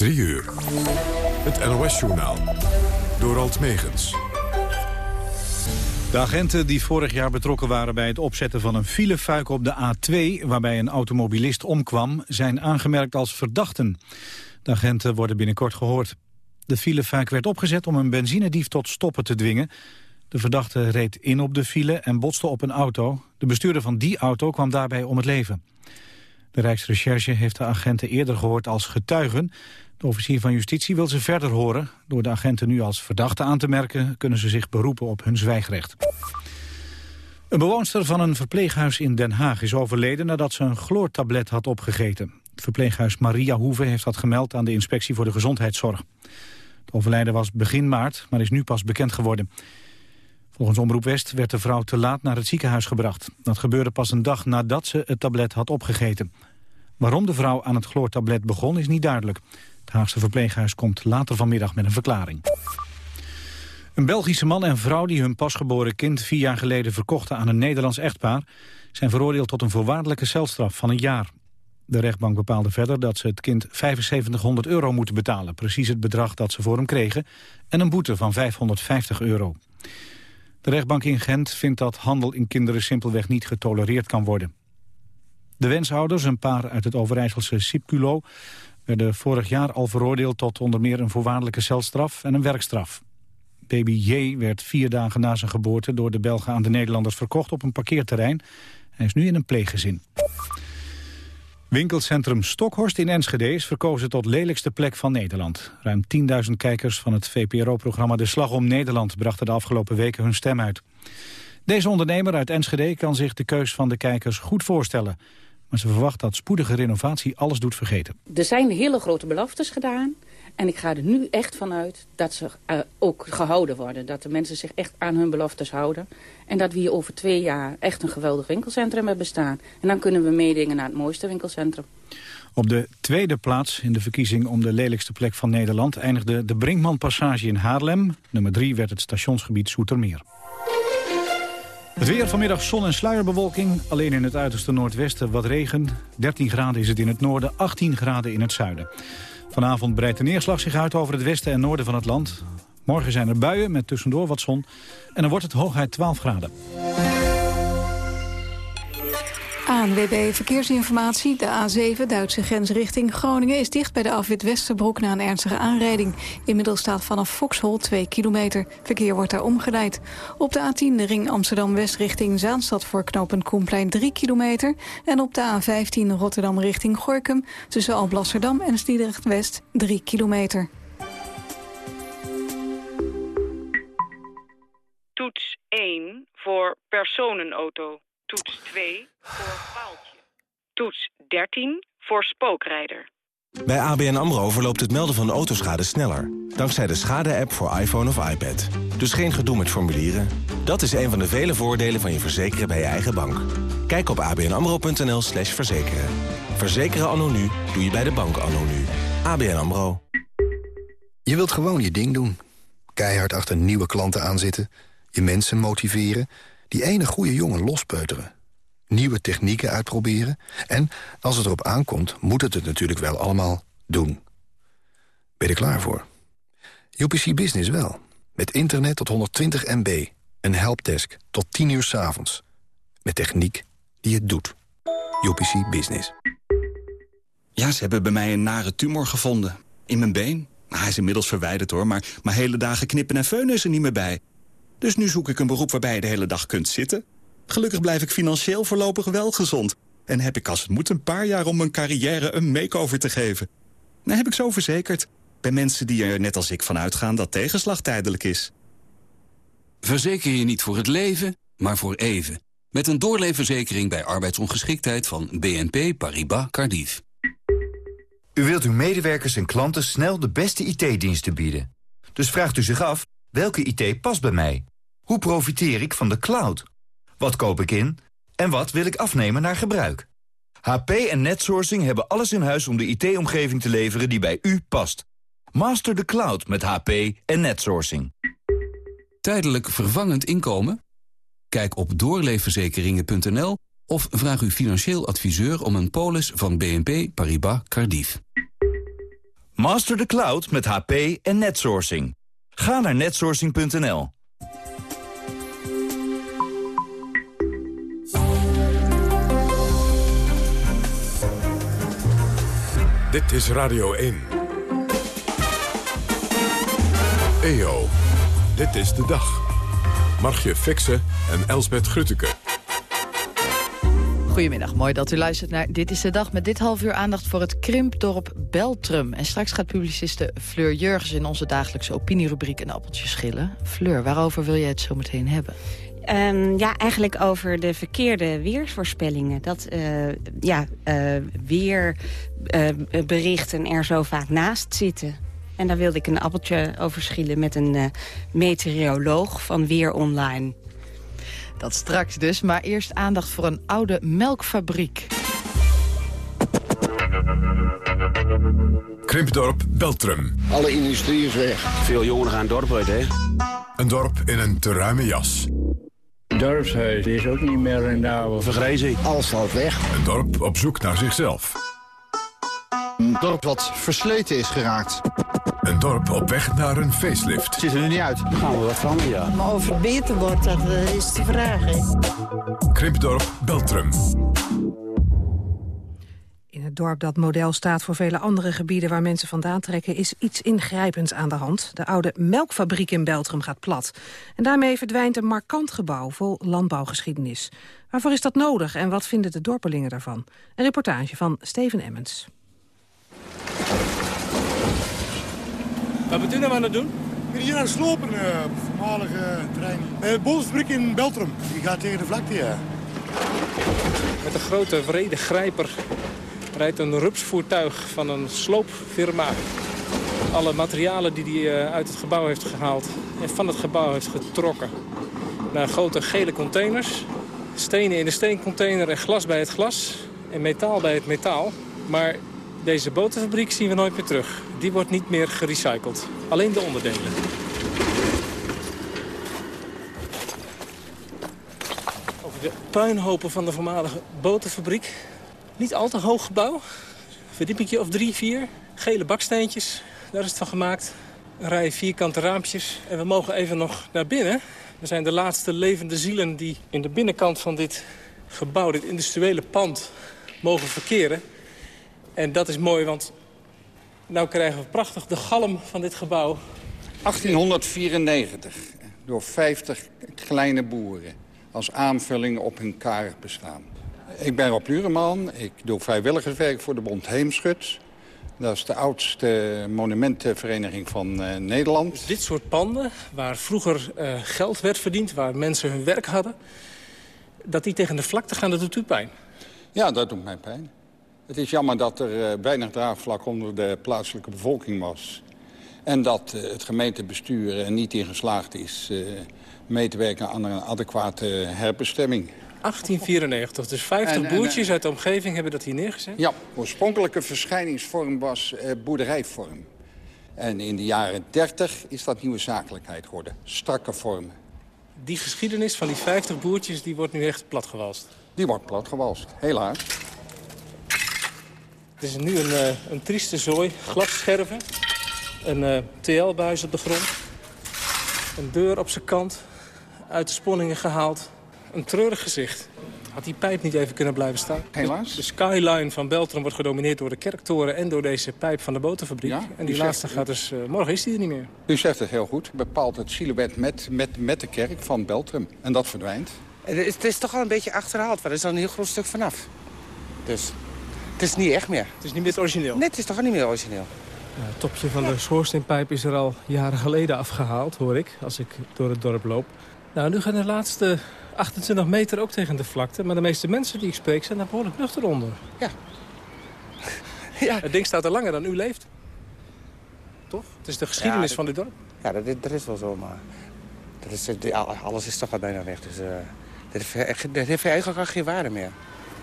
3 uur. Het NOS-journaal. Door Alt Megens. De agenten die vorig jaar betrokken waren bij het opzetten van een filefuik op de A2... waarbij een automobilist omkwam, zijn aangemerkt als verdachten. De agenten worden binnenkort gehoord. De filefuik werd opgezet om een benzinedief tot stoppen te dwingen. De verdachte reed in op de file en botste op een auto. De bestuurder van die auto kwam daarbij om het leven. De Rijksrecherche heeft de agenten eerder gehoord als getuigen. De officier van justitie wil ze verder horen. Door de agenten nu als verdachte aan te merken... kunnen ze zich beroepen op hun zwijgrecht. Een bewoonster van een verpleeghuis in Den Haag is overleden... nadat ze een chloortablet had opgegeten. Het verpleeghuis Maria Hoeve heeft dat gemeld aan de Inspectie voor de Gezondheidszorg. Het overlijden was begin maart, maar is nu pas bekend geworden. Volgens Omroep West werd de vrouw te laat naar het ziekenhuis gebracht. Dat gebeurde pas een dag nadat ze het tablet had opgegeten. Waarom de vrouw aan het chloortablet begon is niet duidelijk. Het Haagse verpleeghuis komt later vanmiddag met een verklaring. Een Belgische man en vrouw die hun pasgeboren kind vier jaar geleden verkochten aan een Nederlands echtpaar... zijn veroordeeld tot een voorwaardelijke celstraf van een jaar. De rechtbank bepaalde verder dat ze het kind 7500 euro moeten betalen. Precies het bedrag dat ze voor hem kregen. En een boete van 550 euro. De rechtbank in Gent vindt dat handel in kinderen simpelweg niet getolereerd kan worden. De wenshouders, een paar uit het Overijsselse Sipculo... werden vorig jaar al veroordeeld tot onder meer een voorwaardelijke celstraf en een werkstraf. Baby J werd vier dagen na zijn geboorte door de Belgen aan de Nederlanders verkocht op een parkeerterrein. Hij is nu in een pleeggezin. Winkelcentrum Stokhorst in Enschede is verkozen tot lelijkste plek van Nederland. Ruim 10.000 kijkers van het VPRO-programma De Slag om Nederland brachten de afgelopen weken hun stem uit. Deze ondernemer uit Enschede kan zich de keus van de kijkers goed voorstellen. Maar ze verwacht dat spoedige renovatie alles doet vergeten. Er zijn hele grote beloftes gedaan. En ik ga er nu echt vanuit dat ze uh, ook gehouden worden. Dat de mensen zich echt aan hun beloftes houden. En dat we hier over twee jaar echt een geweldig winkelcentrum hebben staan. En dan kunnen we meedingen naar het mooiste winkelcentrum. Op de tweede plaats in de verkiezing om de lelijkste plek van Nederland... eindigde de Brinkmanpassage in Haarlem. Nummer drie werd het stationsgebied Soetermeer. Het weer vanmiddag zon- en sluierbewolking. Alleen in het uiterste noordwesten wat regen. 13 graden is het in het noorden, 18 graden in het zuiden. Vanavond breidt de neerslag zich uit over het westen en noorden van het land. Morgen zijn er buien met tussendoor wat zon. En dan wordt het hooguit 12 graden. ANWB Verkeersinformatie. De A7, Duitse grens richting Groningen... is dicht bij de afwit Westerbroek na een ernstige aanrijding. Inmiddels staat vanaf Foxhol 2 kilometer. Verkeer wordt daar omgeleid. Op de A10 de ring Amsterdam-West richting Zaanstad... voor knooppunt Koenplein 3 kilometer. En op de A15 Rotterdam richting Gorkum... tussen Alblasserdam en Stiedrecht-West 3 kilometer. Toets 1 voor personenauto. Toets 2 voor paaltje. Toets 13 voor spookrijder. Bij ABN AMRO verloopt het melden van autoschade sneller. Dankzij de schade-app voor iPhone of iPad. Dus geen gedoe met formulieren. Dat is een van de vele voordelen van je verzekeren bij je eigen bank. Kijk op abnamro.nl slash verzekeren. Verzekeren anno nu doe je bij de bank anno nu. ABN AMRO. Je wilt gewoon je ding doen. Keihard achter nieuwe klanten aanzitten. Je mensen motiveren die ene goede jongen lospeuteren. Nieuwe technieken uitproberen. En als het erop aankomt, moet het het natuurlijk wel allemaal doen. Ben je er klaar voor? UPC Business wel. Met internet tot 120 MB. Een helpdesk tot 10 uur s avonds. Met techniek die het doet. UPC Business. Ja, ze hebben bij mij een nare tumor gevonden. In mijn been. Hij is inmiddels verwijderd hoor, maar, maar hele dagen knippen en feunen is er niet meer bij. Dus nu zoek ik een beroep waarbij je de hele dag kunt zitten. Gelukkig blijf ik financieel voorlopig wel gezond. En heb ik als het moet een paar jaar om mijn carrière een make-over te geven. Dan heb ik zo verzekerd. Bij mensen die er net als ik van uitgaan dat tegenslag tijdelijk is. Verzeker je niet voor het leven, maar voor even. Met een doorleefverzekering bij arbeidsongeschiktheid van BNP Paribas Cardiff. U wilt uw medewerkers en klanten snel de beste IT-diensten bieden. Dus vraagt u zich af, welke IT past bij mij? Hoe profiteer ik van de cloud? Wat koop ik in? En wat wil ik afnemen naar gebruik? HP en Netsourcing hebben alles in huis om de IT-omgeving te leveren die bij u past. Master the cloud met HP en Netsourcing. Tijdelijk vervangend inkomen? Kijk op doorleefverzekeringen.nl of vraag uw financieel adviseur om een polis van BNP Paribas Cardiff. Master the cloud met HP en netsourcing. Ga naar netsourcing.nl. Dit is Radio 1. EO, dit is de dag. Margje Fixen en Elsbet Grutteke. Goedemiddag, mooi dat u luistert naar Dit is de Dag... met dit half uur aandacht voor het krimpdorp Beltrum. En straks gaat publiciste Fleur Jurgens in onze dagelijkse opinierubriek... een appeltje schillen. Fleur, waarover wil jij het zo meteen hebben? Um, ja, eigenlijk over de verkeerde weersvoorspellingen. Dat uh, ja, uh, weerberichten uh, er zo vaak naast zitten. En daar wilde ik een appeltje over schillen met een meteoroloog van Weer Online. Dat straks dus, maar eerst aandacht voor een oude melkfabriek. Krimpdorp Beltrum. Alle industrie is weg. Veel jongeren gaan het dorp uit, hè? Een dorp in een te ruime jas. Dorpshuis is ook niet meer rendabel. Vergrijzing. Alles valt weg. Een dorp op zoek naar zichzelf. Een dorp wat versleten is geraakt. Een dorp op weg naar een facelift. Ziet er nu niet uit. Gaan we wat van, ja. Maar of het beter wordt, dat is de vraag. Hè? Krimpdorp Beltrum. In het dorp dat model staat voor vele andere gebieden waar mensen vandaan trekken... is iets ingrijpends aan de hand. De oude melkfabriek in Beltrum gaat plat. En daarmee verdwijnt een markant gebouw vol landbouwgeschiedenis. Waarvoor is dat nodig en wat vinden de dorpelingen daarvan? Een reportage van Steven Emmens. Wat bent u nou aan het doen? Ik ben hier aan het slopen, uh, voormalige trein. Uh, Bolsbrik in Beltrum. Die gaat tegen de vlakte, ja. Met een grote vrede grijper rijdt een rupsvoertuig van een sloopfirma. Alle materialen die hij uit het gebouw heeft gehaald en van het gebouw heeft getrokken. Naar grote gele containers. Stenen in de steencontainer en glas bij het glas. En metaal bij het metaal. Maar deze boterfabriek zien we nooit meer terug. Die wordt niet meer gerecycled. Alleen de onderdelen. Over de puinhopen van de voormalige boterfabriek. Niet al te hoog gebouw. Verdiepingje of drie, vier. Gele baksteentjes. Daar is het van gemaakt. Een rij vierkante raampjes. En we mogen even nog naar binnen. We zijn de laatste levende zielen die in de binnenkant van dit gebouw, dit industriële pand, mogen verkeren. En dat is mooi, want nu krijgen we prachtig de galm van dit gebouw. 1894, door 50 kleine boeren, als aanvulling op hun karig bestaan. Ik ben Rob Lureman, ik doe vrijwilligerswerk voor de Bond Heemschut. Dat is de oudste monumentenvereniging van uh, Nederland. Dus dit soort panden, waar vroeger uh, geld werd verdiend, waar mensen hun werk hadden... dat die tegen de vlakte gaan, dat doet u pijn? Ja, dat doet mij pijn. Het is jammer dat er uh, weinig draagvlak onder de plaatselijke bevolking was. En dat het gemeentebestuur er niet in geslaagd is mee te werken aan een adequate herbestemming. 1894, dus 50 en, boertjes en, uit de omgeving hebben dat hier neergezet? Ja, oorspronkelijke verschijningsvorm was boerderijvorm. En in de jaren 30 is dat nieuwe zakelijkheid geworden. Strakke vormen. Die geschiedenis van die 50 boertjes die wordt nu echt platgewalst? Die wordt platgewalst, helaas. Het is nu een, uh, een trieste zooi. Glasscherven. Een uh, TL-buis op de grond. Een deur op zijn kant. Uit de sponningen gehaald. Een treurig gezicht. Had die pijp niet even kunnen blijven staan? Helaas. De skyline van Beltrum wordt gedomineerd door de kerktoren... en door deze pijp van de boterfabriek. Ja, en die laatste gaat dus... Uh, morgen is die er niet meer. U zegt het heel goed. Bepaalt het silhouet met, met, met de kerk van Beltrum. En dat verdwijnt. Het is, het is toch al een beetje achterhaald. Er is al een heel groot stuk vanaf. Dus het is niet echt meer. Het is niet meer origineel? Nee, het is toch al niet meer origineel. Het topje van de schoorsteenpijp is er al jaren geleden afgehaald, hoor ik, als ik door het dorp loop. Nou, nu gaan de laatste 28 meter ook tegen de vlakte. Maar de meeste mensen die ik spreek zijn daar behoorlijk nuchter onder. Ja. ja. Het ding staat er langer dan u leeft. Toch? Het is de geschiedenis ja, van dit dorp. Ja, dat, dat is wel zo, maar dat is, alles is toch al bijna weg. Dus uh, dat, heeft, dat heeft eigenlijk geen waarde meer.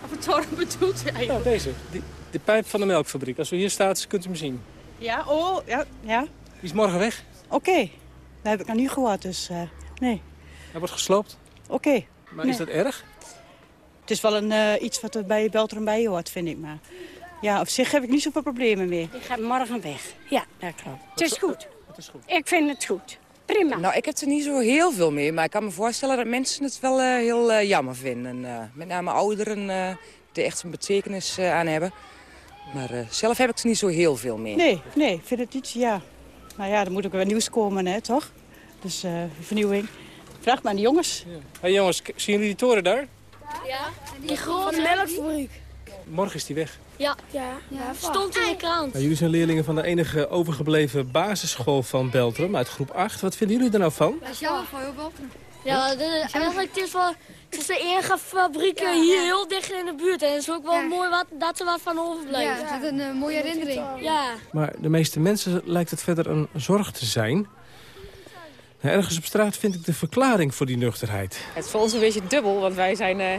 Wat toren bedoelt eigenlijk? Nou, deze. Die, de pijp van de melkfabriek. Als u hier staat, kunt u hem zien. Ja, oh, ja. ja. Die is morgen weg. Oké. Okay. Dat heb ik nog niet gehoord, dus uh, nee. Hij wordt gesloopt. Oké. Okay. Maar nee. is dat erg? Het is wel een, uh, iets wat er bij Beltrum bij hoort, vind ik maar. Ja, op zich heb ik niet zoveel problemen mee. Ik ga morgen weg. Ja, dat klopt. Het is goed. Het is goed. Ik vind het goed. Prima. Nou, ik heb er niet zo heel veel mee, maar ik kan me voorstellen dat mensen het wel eh, heel eh, jammer vinden. Eh, met name ouderen eh, die echt een betekenis eh, aan hebben. Maar eh, zelf heb ik er niet zo heel veel mee. Nee, nee, ik vind het iets, ja. Nou ja, er moet ook weer nieuws komen, hè, toch? Dus eh, vernieuwing. Vraag maar aan de jongens. Hey jongens, zien jullie die toren daar? Ja, die grote melkfabriek. Morgen is die weg. Ja, ja, ja. stond in de krant. Nou, jullie zijn leerlingen van de enige overgebleven basisschool van Beltrum uit groep 8. Wat vinden jullie er nou van? Dat is jammer voor heel Beltrum. Ja, dit is, eigenlijk het is, wel, het is de enige fabriek hier heel dicht in de buurt. En het is ook wel mooi wat, dat er wat van overblijft. Ja, het is een mooie herinnering. Ja. Maar de meeste mensen lijkt het verder een zorg te zijn. Nou, ergens op straat vind ik de verklaring voor die nuchterheid. Het is voor ons een beetje dubbel, want wij zijn eh,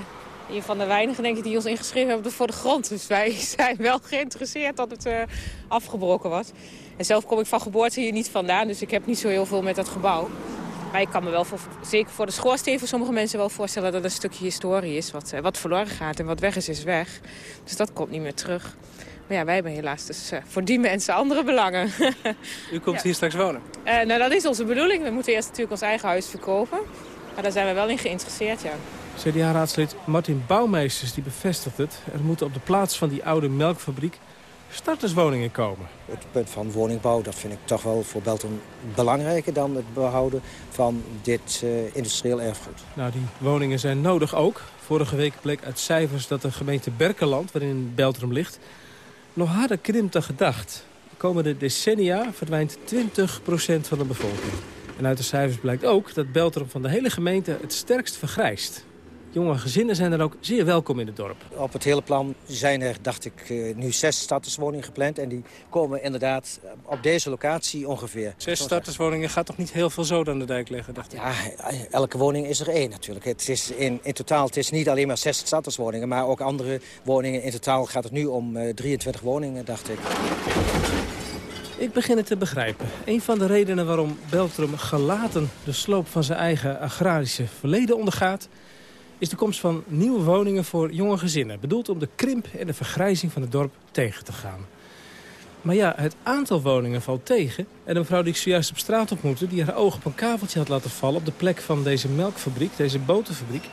een van de weinigen denk ik, die ons ingeschreven hebben voor de grond. Dus wij zijn wel geïnteresseerd dat het eh, afgebroken wordt. En zelf kom ik van geboorte hier niet vandaan, dus ik heb niet zo heel veel met dat gebouw. Maar ik kan me wel, voor, zeker voor de schoorsteen, voor sommige mensen wel voorstellen dat het een stukje historie is. Wat, eh, wat verloren gaat en wat weg is, is weg. Dus dat komt niet meer terug. Maar ja, wij hebben helaas dus eh, voor die mensen andere belangen. U komt Ja. hier straks wonen? Eh, nou, dat is onze bedoeling. We moeten eerst natuurlijk ons eigen huis verkopen. Maar daar zijn we wel in geïnteresseerd, ja. CDA-raadslid Martin Bouwmeesters die bevestigt het. Er moeten op de plaats van die oude melkfabriek starterswoningen komen. Het punt van woningbouw, dat vind ik toch wel voor Belton belangrijker dan het behouden van dit eh, industrieel erfgoed. Nou, die woningen zijn nodig ook. Vorige week bleek uit cijfers dat de gemeente Berkeland, waarin Beltrum ligt, nog harder krimpt dan gedacht. De komende decennia verdwijnt 20% van de bevolking. En uit de cijfers blijkt ook dat Beltrum van de hele gemeente het sterkst vergrijst. Jonge gezinnen zijn dan ook zeer welkom in het dorp. Op het hele plan zijn er, dacht ik, eh, nu zes starterswoningen gepland. En die komen inderdaad op deze locatie ongeveer. Zes starterswoningen gaat toch niet heel veel zoden aan de dijk leggen, dacht ik. Ja, elke woning is er één natuurlijk. Het is in, in totaal het is niet alleen maar zes starterswoningen... maar ook andere woningen. In totaal gaat het nu om eh, 23 woningen, dacht ik. Ik begin het te begrijpen. Een van de redenen waarom Beltrum gelaten de sloop van zijn eigen agrarische verleden ondergaat... is de komst van nieuwe woningen voor jonge gezinnen. Bedoeld om de krimp en de vergrijzing van het dorp tegen te gaan. Maar ja, het aantal woningen valt tegen. En de mevrouw die ik zojuist op straat ontmoette... die haar oog op een kaveltje had laten vallen op de plek van deze melkfabriek, deze boterfabriek...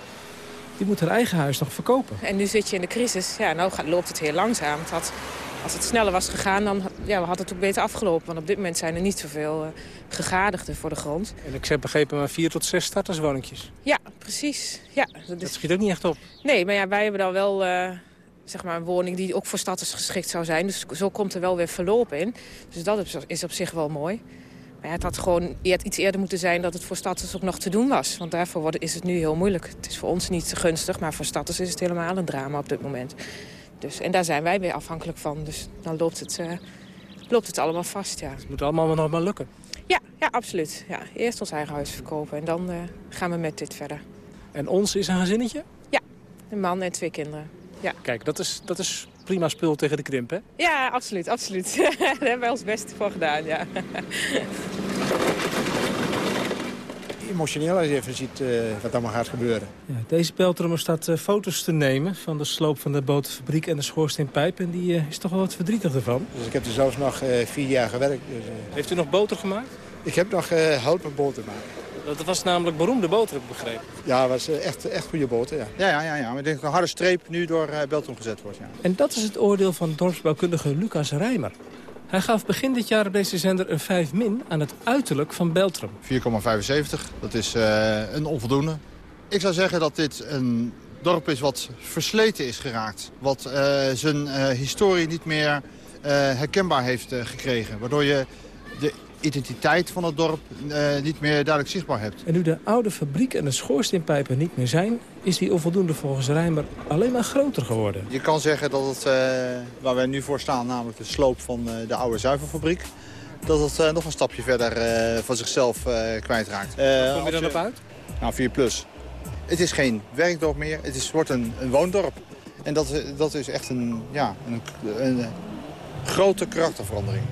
die moet haar eigen huis nog verkopen. En nu zit je in de crisis. Ja, nou loopt het heel langzaam. Als het sneller was gegaan, dan ja, had het ook beter afgelopen. Want op dit moment zijn er niet zoveel uh, gegadigden voor de grond. En ik heb begrepen maar vier tot zes starterswoningjes. Ja, precies. Ja, dat, dat schiet ook niet echt op. Nee, maar ja, wij hebben dan wel uh, zeg maar een woning die ook voor starters geschikt zou zijn. Dus zo komt er wel weer verloop in. Dus dat is op zich wel mooi. Maar ja, het had gewoon iets eerder moeten zijn dat het voor starters ook nog te doen was. Want daarvoor is het nu heel moeilijk. Het is voor ons niet gunstig, maar voor starters is het helemaal een drama op dit moment. Dus, en daar zijn wij weer afhankelijk van. Dus dan loopt het, uh, loopt het allemaal vast, ja. Het moet allemaal nog maar lukken. Ja, ja absoluut. Ja, eerst ons eigen huis verkopen en dan uh, gaan we met dit verder. En ons is een gezinnetje? Ja, een man en twee kinderen. Ja. Kijk, dat is, dat is prima spul tegen de krimp, hè? Ja, absoluut, absoluut. Daar hebben wij ons best voor gedaan, ja. Emotioneel als je even ziet uh, wat allemaal gaat gebeuren. Ja, deze Beltrummer staat uh, foto's te nemen van de sloop van de boterfabriek en de schoorsteenpijp. En die uh, is toch wel wat verdrietig ervan. Dus ik heb er zelfs nog vier jaar gewerkt. Dus, Heeft u nog boter gemaakt? Ik heb nog hout met boter gemaakt. Dat was namelijk beroemde boter, heb ik begrepen. Ja, dat was echt, echt goede boter, ja. Ja, ja, ja, ja. Maar ik denk dat een harde streep nu door uh, Beltrum gezet wordt, ja. En dat is het oordeel van dorpsbouwkundige Lucas Rijmer. Hij gaf begin dit jaar op deze zender een 5 min aan het uiterlijk van Beltrum. 4,75, dat is uh, een onvoldoende. Ik zou zeggen dat dit een dorp is wat versleten is geraakt. Wat uh, zijn uh, historie niet meer herkenbaar heeft gekregen. Waardoor je de identiteit van het dorp uh, niet meer duidelijk zichtbaar hebt. En nu de oude fabriek en de schoorsteenpijpen niet meer zijn... is die onvoldoende volgens Rijmer alleen maar groter geworden. Je kan zeggen dat het, uh, waar wij nu voor staan, namelijk de sloop van uh, de oude zuivelfabriek... dat het nog een stapje verder van zichzelf kwijtraakt. Waar kom je dan op uit? Nou, 4 plus. Het is geen werkdorp meer, het is, wordt een, een woondorp. En dat, dat is echt een, ja, een, een grote karakterverandering.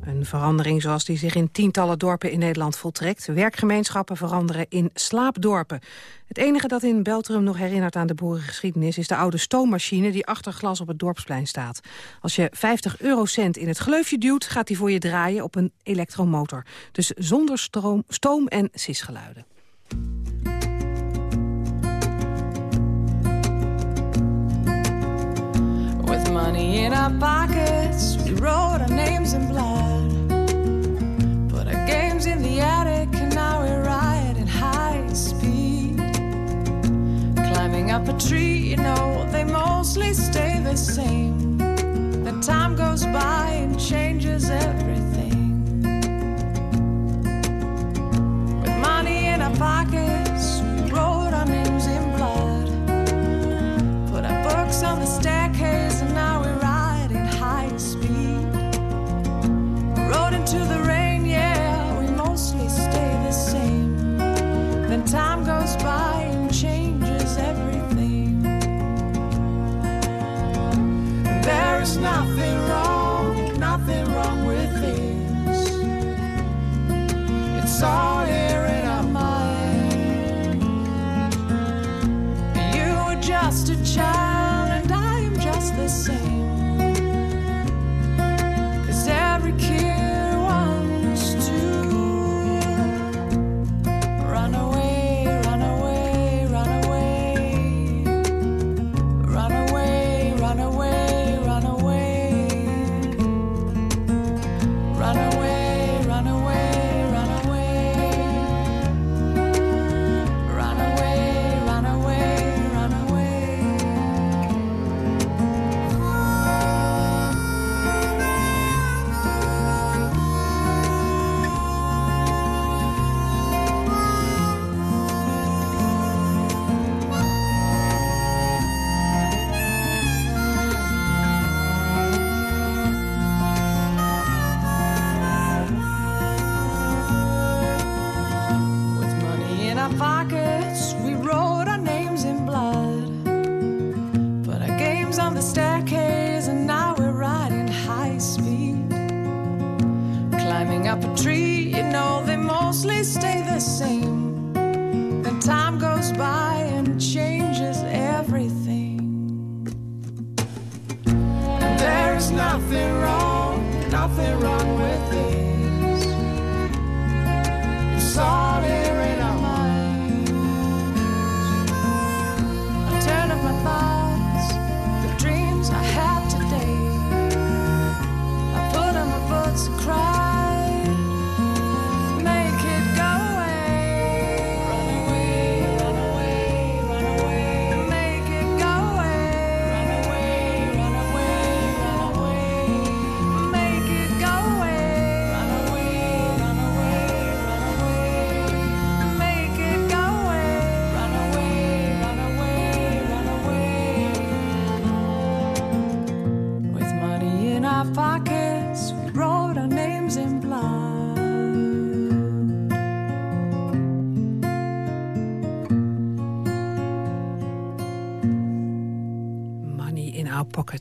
En Een verandering zoals die zich in tientallen dorpen in Nederland voltrekt. Werkgemeenschappen veranderen in slaapdorpen. Het enige dat in Beltrum nog herinnert aan de boerengeschiedenis... is de oude stoommachine die achter glas op het dorpsplein staat. Als je 50 eurocent in het gleufje duwt, gaat die voor je draaien op een elektromotor. Dus zonder stroom, stoom en sisgeluiden. Money in our pockets, we wrote our names in blood. Put our games in the attic, and now we ride at high speed. Climbing up a tree, you know, they mostly stay the same. Then time goes by and changes everything. With money in our pockets, we wrote our names in blood. Put our books on the staircase, Into the rain, yeah, we mostly stay the same. Then time goes by and changes everything. There is nothing wrong, nothing wrong with this. It's all here in our mind. You were just a child,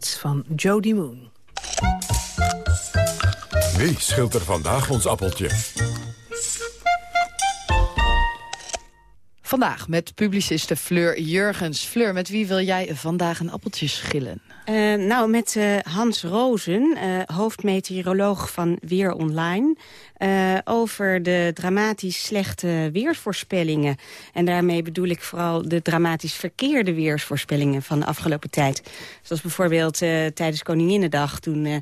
van Jody Moon. Wie schilt er vandaag ons appeltje? Vandaag met publiciste Fleur Jurgens. Fleur, met wie wil jij vandaag een appeltje schillen? Eh, nou, met eh, Hans Rozen, eh, hoofdmeteoroloog van Weer Online... eh, over de dramatisch slechte weersvoorspellingen. En daarmee bedoel ik vooral de dramatisch verkeerde weersvoorspellingen van de afgelopen tijd. Zoals bijvoorbeeld eh, tijdens Koninginnedag, toen eh,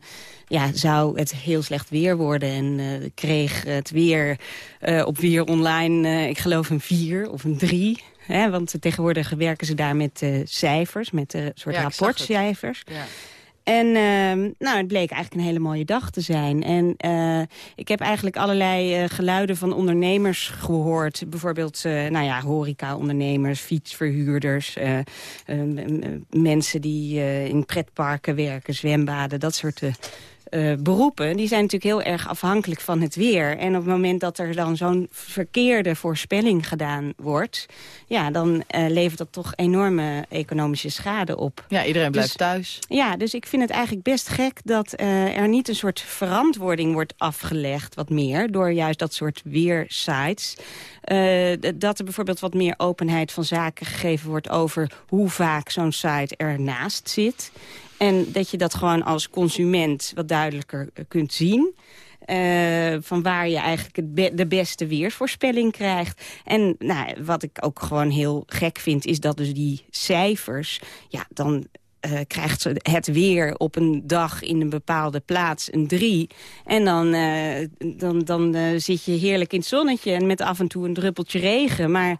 ja, zou het heel slecht weer worden... en kreeg het weer op Weer Online, ik geloof een vier of een drie... Hè, want tegenwoordig werken ze daar met cijfers, met een soort Ja, rapportcijfers. Ja. En ehm, nou, het bleek eigenlijk een hele mooie dag te zijn. En eh, ik heb eigenlijk allerlei eh, geluiden van ondernemers gehoord. Bijvoorbeeld eh, nou ja, horeca-ondernemers, fietsverhuurders... mensen die in pretparken werken, zwembaden, dat soort eh, eh, beroepen... die zijn natuurlijk heel erg afhankelijk van het weer. En op het moment dat er dan zo'n verkeerde voorspelling gedaan wordt... ja, dan uh, levert dat toch enorme economische schade op. Ja, iedereen blijft dus, thuis. Ja, dus ik vind het eigenlijk best gek dat uh, er niet een soort verantwoording wordt afgelegd... wat meer, door juist dat soort weersites... Dat er bijvoorbeeld wat meer openheid van zaken gegeven wordt... over hoe vaak zo'n site ernaast zit. En dat je dat gewoon als consument wat duidelijker eh, kunt zien. Uh, van waar je eigenlijk de beste weersvoorspelling krijgt. En nou, wat ik ook gewoon heel gek vind, is dat dus die cijfers... ja, dan uh, krijgt het weer op een dag in een bepaalde plaats een 3. En dan, dan, dan zit je heerlijk in het zonnetje en met af en toe een druppeltje regen. Maar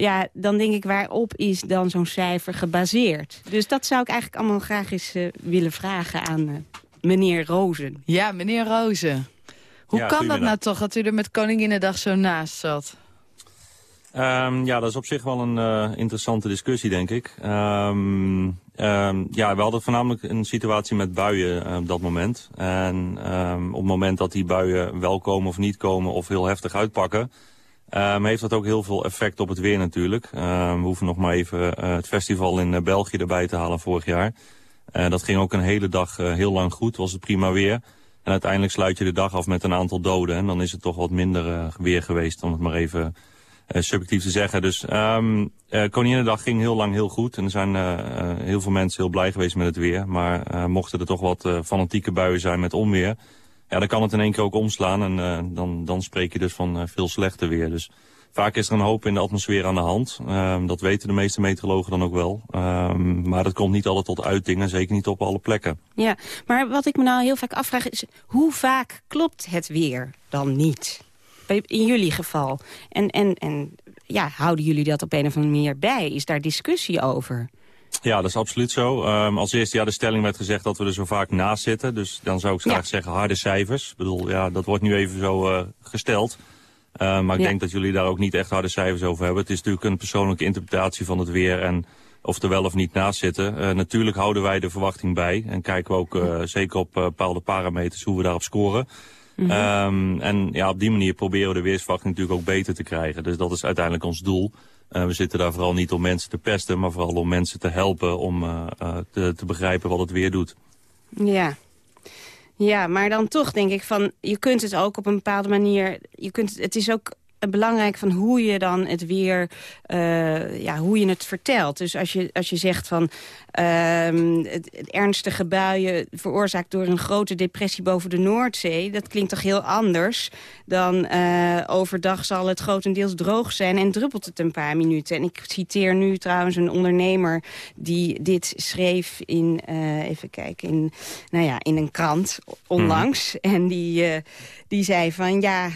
ja, dan denk ik, waarop is dan zo'n cijfer gebaseerd? Dus dat zou ik eigenlijk allemaal graag eens willen vragen aan meneer Rozen. Ja, meneer Rozen. Hoe ja, kan dat nou toch, dat u er met Koninginnedag zo naast zat? Um, ja, dat is op zich wel een uh, interessante discussie, denk ik. Um, um, ja, we hadden voornamelijk een situatie met buien uh, op dat moment. En op het moment dat die buien wel komen of niet komen of heel heftig uitpakken... heeft dat ook heel veel effect op het weer natuurlijk. we hoeven nog maar even uh, het festival in België erbij te halen vorig jaar. dat ging ook een hele dag heel lang goed, was het prima weer... En uiteindelijk sluit je de dag af met een aantal doden. En dan is het toch wat minder weer geweest, om het maar even subjectief te zeggen. Dus um, uh, Koninginnedag ging heel lang heel goed. En er zijn heel veel mensen heel blij geweest met het weer. Maar mochten er toch wat fanatieke buien zijn met onweer... ja, dan kan het in één keer ook omslaan. En dan, dan spreek je dus van veel slechter weer. Dus vaak is er een hoop in de atmosfeer aan de hand. Um, dat weten de meeste meteorologen dan ook wel. Um, maar dat komt niet altijd tot uiting en zeker niet op alle plekken. Ja, maar wat ik me nou heel vaak afvraag is... hoe vaak klopt het weer dan niet? in jullie geval. En, en, en ja, houden jullie dat op een of andere manier bij? Is daar discussie over? Ja, dat is absoluut zo. Um, als eerste, ja, de stelling werd gezegd dat we er zo vaak naast zitten. Dus dan zou ik graag zeggen harde cijfers. Ik bedoel, ja, dat wordt nu even zo uh, gesteld. Uh, maar ik ja. denk dat jullie daar ook niet echt harde cijfers over hebben. Het is natuurlijk een persoonlijke interpretatie van het weer en of er wel of niet naast zitten. Uh, natuurlijk houden wij de verwachting bij en kijken we ook uh, zeker op bepaalde parameters hoe we daarop scoren. Mm -hmm. um, en ja, op die manier proberen we de weersverwachting natuurlijk ook beter te krijgen. Dus dat is uiteindelijk ons doel. Uh, we zitten daar vooral niet om mensen te pesten, maar vooral om mensen te helpen om uh, uh, te, te begrijpen wat het weer doet. Ja. Ja, maar dan toch denk ik van, je kunt het ook op een bepaalde manier... Je kunt, het is ook belangrijk van hoe je dan het weer, ja, hoe je het vertelt. Dus als je, als je zegt van uh, het, het, ernstige buien veroorzaakt door een grote depressie boven de Noordzee, dat klinkt toch heel anders dan uh, overdag zal het grotendeels droog zijn en druppelt het een paar minuten. En ik citeer nu trouwens een ondernemer die dit schreef in, uh, even kijken, in, nou ja, in een krant onlangs. Hmm. En die, die zei van ja,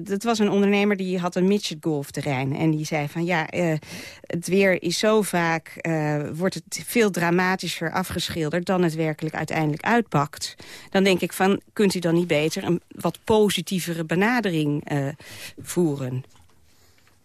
dat was een ondernemer die had een midget golfterrein. En die zei van ja, het weer is zo vaak, wordt het veel dramatischer afgeschilderd dan het werkelijk uiteindelijk uitpakt. Dan denk ik van, kunt u dan niet beter een wat positievere benadering uh, voeren?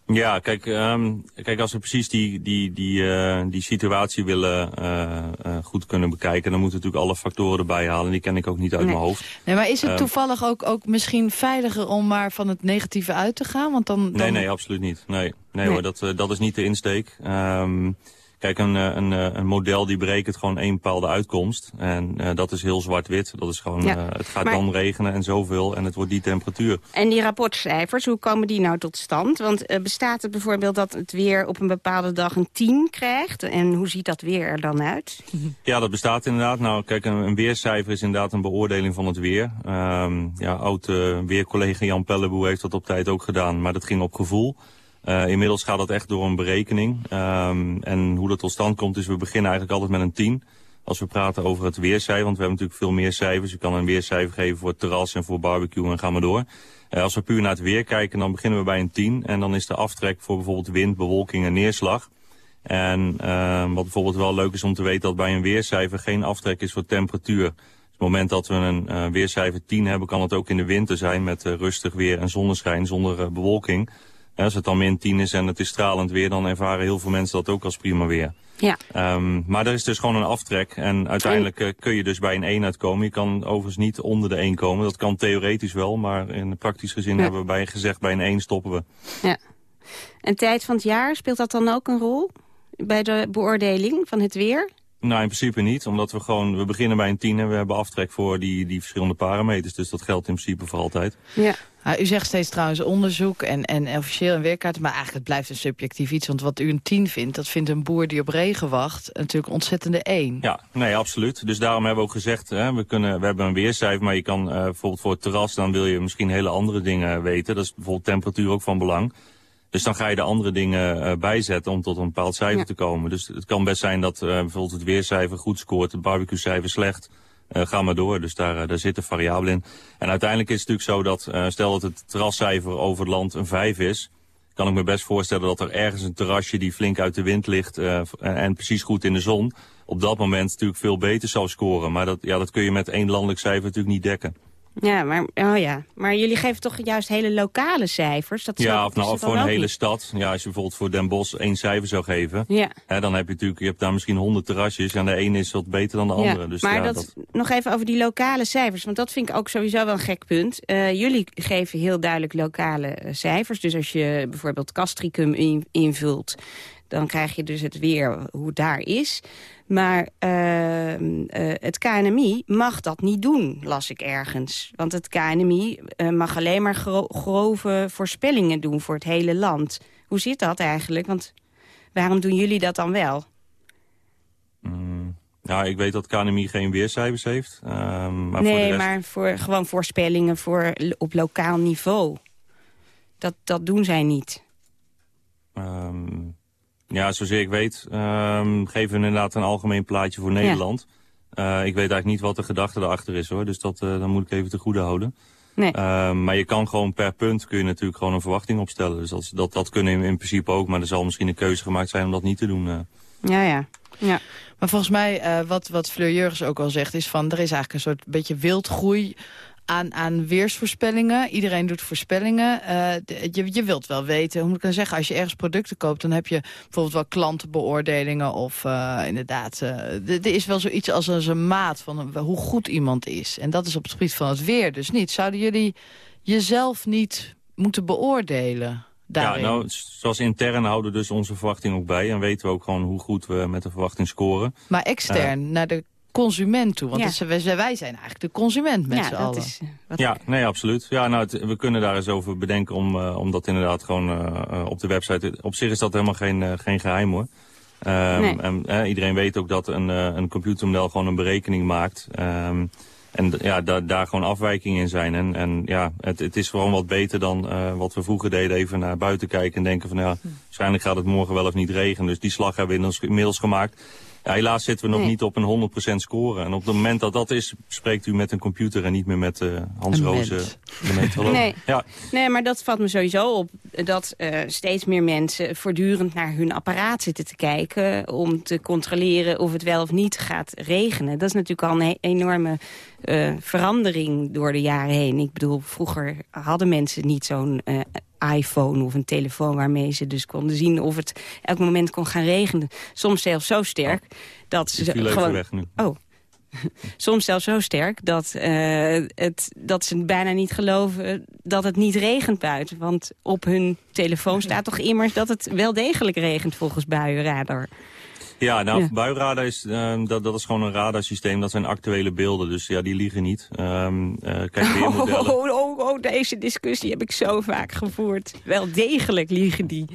Ja, kijk, um, kijk als we precies die, die, die, uh, die situatie willen uh, uh, goed kunnen bekijken... dan moeten we natuurlijk alle factoren erbij halen. Die ken ik ook niet uit nee. mijn hoofd. Nee, maar is het toevallig ook, ook misschien veiliger om maar van het negatieve uit te gaan? Want dan, dan... Nee, nee, absoluut niet. Nee, nee, nee. hoor, dat, dat is niet de insteek. Um, Kijk, een, een, een model die berekent gewoon één bepaalde uitkomst. En uh, dat is heel zwart-wit. Dat is gewoon, ja. uh, het gaat maar... dan regenen en zoveel en het wordt die temperatuur. En die rapportcijfers, hoe komen die nou tot stand? Want uh, bestaat het bijvoorbeeld dat het weer op een bepaalde dag een 10 krijgt? En hoe ziet dat weer er dan uit? Ja, dat bestaat inderdaad. Nou, kijk, een, een weercijfer is inderdaad een beoordeling van het weer. Um, ja, oud weercollega Jan Pelleboe heeft dat op tijd ook gedaan, maar dat ging op gevoel. Uh, inmiddels gaat dat echt door een berekening. Um, en hoe dat tot stand komt is, we beginnen eigenlijk altijd met een 10. Als we praten over het weercijfer, want we hebben natuurlijk veel meer cijfers. Je kan een weercijfer geven voor terras en voor barbecue en gaan maar door. Uh, als we puur naar het weer kijken, dan beginnen we bij een 10. En dan is de aftrek voor bijvoorbeeld wind, bewolking en neerslag. En uh, wat bijvoorbeeld wel leuk is om te weten dat bij een weercijfer geen aftrek is voor temperatuur. Op het moment dat we een uh, weercijfer 10 hebben, kan het ook in de winter zijn met rustig weer en zonneschijn zonder bewolking. Als het dan min 10 is en het is stralend weer... dan ervaren heel veel mensen dat ook als prima weer. Ja. Um, maar er is dus gewoon een aftrek. En uiteindelijk uh, kun je dus bij een 1 uitkomen. Je kan overigens niet onder de 1 komen. Dat kan theoretisch wel, maar in praktisch gezin ja. hebben we bij gezegd... bij een 1 stoppen we. Ja. En tijd van het jaar, speelt dat dan ook een rol? Bij de beoordeling van het weer? Nou, in principe niet, omdat we gewoon, we beginnen bij een 10 en we hebben aftrek voor die, die verschillende parameters. Dus dat geldt in principe voor altijd. Ja. Nou, u zegt steeds trouwens onderzoek en, en officieel en weerkaarten, maar eigenlijk het blijft een subjectief iets. Want wat u een 10 vindt, dat vindt een boer die op regen wacht natuurlijk ontzettende 1. Ja, nee, absoluut. Dus daarom hebben we ook gezegd, hè, we, kunnen, we hebben een weercijfer, maar je kan uh, bijvoorbeeld voor het terras, dan wil je misschien hele andere dingen weten. Dat is bijvoorbeeld temperatuur ook van belang. Dus dan ga je de andere dingen uh, bijzetten om tot een bepaald cijfer ja. te komen. Dus het kan best zijn dat uh, bijvoorbeeld het weercijfer goed scoort, het barbecue-cijfer slecht. Uh, ga maar door, dus daar, daar zitten variabelen in. En uiteindelijk is het natuurlijk zo dat, stel dat het terrascijfer over het land een 5 is... kan ik me best voorstellen dat er ergens een terrasje die flink uit de wind ligt... en, en precies goed in de zon, op dat moment natuurlijk veel beter zou scoren. Maar dat, ja, dat kun je met één landelijk cijfer natuurlijk niet dekken. Ja, maar, oh ja. maar jullie geven toch juist hele lokale cijfers? Dat ja, of nou, voor een hele niet? stad. Ja, als je bijvoorbeeld voor Den Bosch één cijfer zou geven... Ja. Hè, dan heb je natuurlijk je hebt daar misschien honderd terrasjes... en de ene is wat beter dan de andere. Ja, dus, maar ja, dat, dat, nog even over die lokale cijfers. Want dat vind ik ook sowieso wel een gek punt. Uh, jullie geven heel duidelijk lokale uh, cijfers. Dus als je bijvoorbeeld Castricum in, invult... dan krijg je dus het weer hoe het daar is... Maar uh, uh, het KNMI mag dat niet doen, las ik ergens. Want het KNMI uh, mag alleen maar gro grove voorspellingen doen voor het hele land. Hoe zit dat eigenlijk? Want waarom doen jullie dat dan wel? Mm, ja, ik weet dat KNMI geen weercijfers heeft. Um, maar nee, voor de rest... maar voor, gewoon voorspellingen voor, op lokaal niveau. Dat, dat doen zij niet. Ja, zover ik weet um, geven we inderdaad een algemeen plaatje voor Nederland. Ja. Uh, ik weet eigenlijk niet wat de gedachte erachter is hoor, dus dat, uh, dan moet ik even te goede houden. Nee. Uh, maar je kan gewoon per punt kun je natuurlijk gewoon een verwachting opstellen. Dus dat, dat, dat kunnen in, in principe ook, maar er zal misschien een keuze gemaakt zijn om dat niet te doen. Uh. Ja, ja. ja. Maar volgens mij, uh, wat, wat Fleur Jurgens ook al zegt, is van er is eigenlijk een soort beetje wildgroei aan, aan weersvoorspellingen. Iedereen doet voorspellingen. Uh, je, je wilt wel weten, hoe moet ik dan zeggen... als je ergens producten koopt, dan heb je bijvoorbeeld wel klantenbeoordelingen... of uh, inderdaad, uh, er is wel zoiets als, als een maat van hoe goed iemand is. En dat is op het gebied van het weer dus niet. Zouden jullie jezelf niet moeten beoordelen? Daarin? Ja, nou, zoals intern houden we dus onze verwachting ook bij... en weten we ook gewoon hoe goed we met de verwachting scoren. Maar extern, naar de consument toe. Want Ja. wij, wij zijn eigenlijk de consument met Ja, z'n dat allen. is, eh, wat Ja, nee, absoluut. Ja, nou, het- we kunnen daar eens over bedenken om, eh, om dat inderdaad gewoon eh, op de website... Op zich is dat helemaal geen, geen geheim hoor. Ehm, Nee. en, eh, iedereen weet ook dat een, een computermodel gewoon een berekening maakt. Ehm, en ja, da daar gewoon afwijkingen in zijn. En, en ja, het, het is gewoon wat beter dan eh, wat we vroeger deden. Even naar buiten kijken en denken van ja, waarschijnlijk gaat het morgen wel of niet regenen. Dus die slag hebben we inmiddels gemaakt. Ja, helaas zitten we nog Nee. niet op een 100% score. En op het moment dat dat is, spreekt u met een computer en niet meer met eh, Hans Rozen, de. Nee. Ja, Nee, maar dat valt me sowieso op. Dat eh, steeds meer mensen voortdurend naar hun apparaat zitten te kijken... om te controleren of het wel of niet gaat regenen. Dat is natuurlijk al een enorme eh, verandering door de jaren heen. Ik bedoel, vroeger hadden mensen niet zo'n iPhone of een telefoon... waarmee ze dus konden zien of het elk moment kon gaan regenen. Soms zelfs zo sterk dat die ze gewoon... weg nu. Oh. Soms zelfs zo sterk dat, eh, het, dat ze bijna niet geloven dat het niet regent buiten. Want op hun telefoon staat toch immers dat het wel degelijk regent volgens buienradar. Ja, nou, Ja. is, ehm, dat, dat is gewoon een radarsysteem. Dat zijn actuele beelden, dus ja, die liegen niet. Ehm eh, kijk, Oh, weermodellen. oh, oh, oh, deze discussie heb ik zo vaak gevoerd. Wel degelijk liegen die.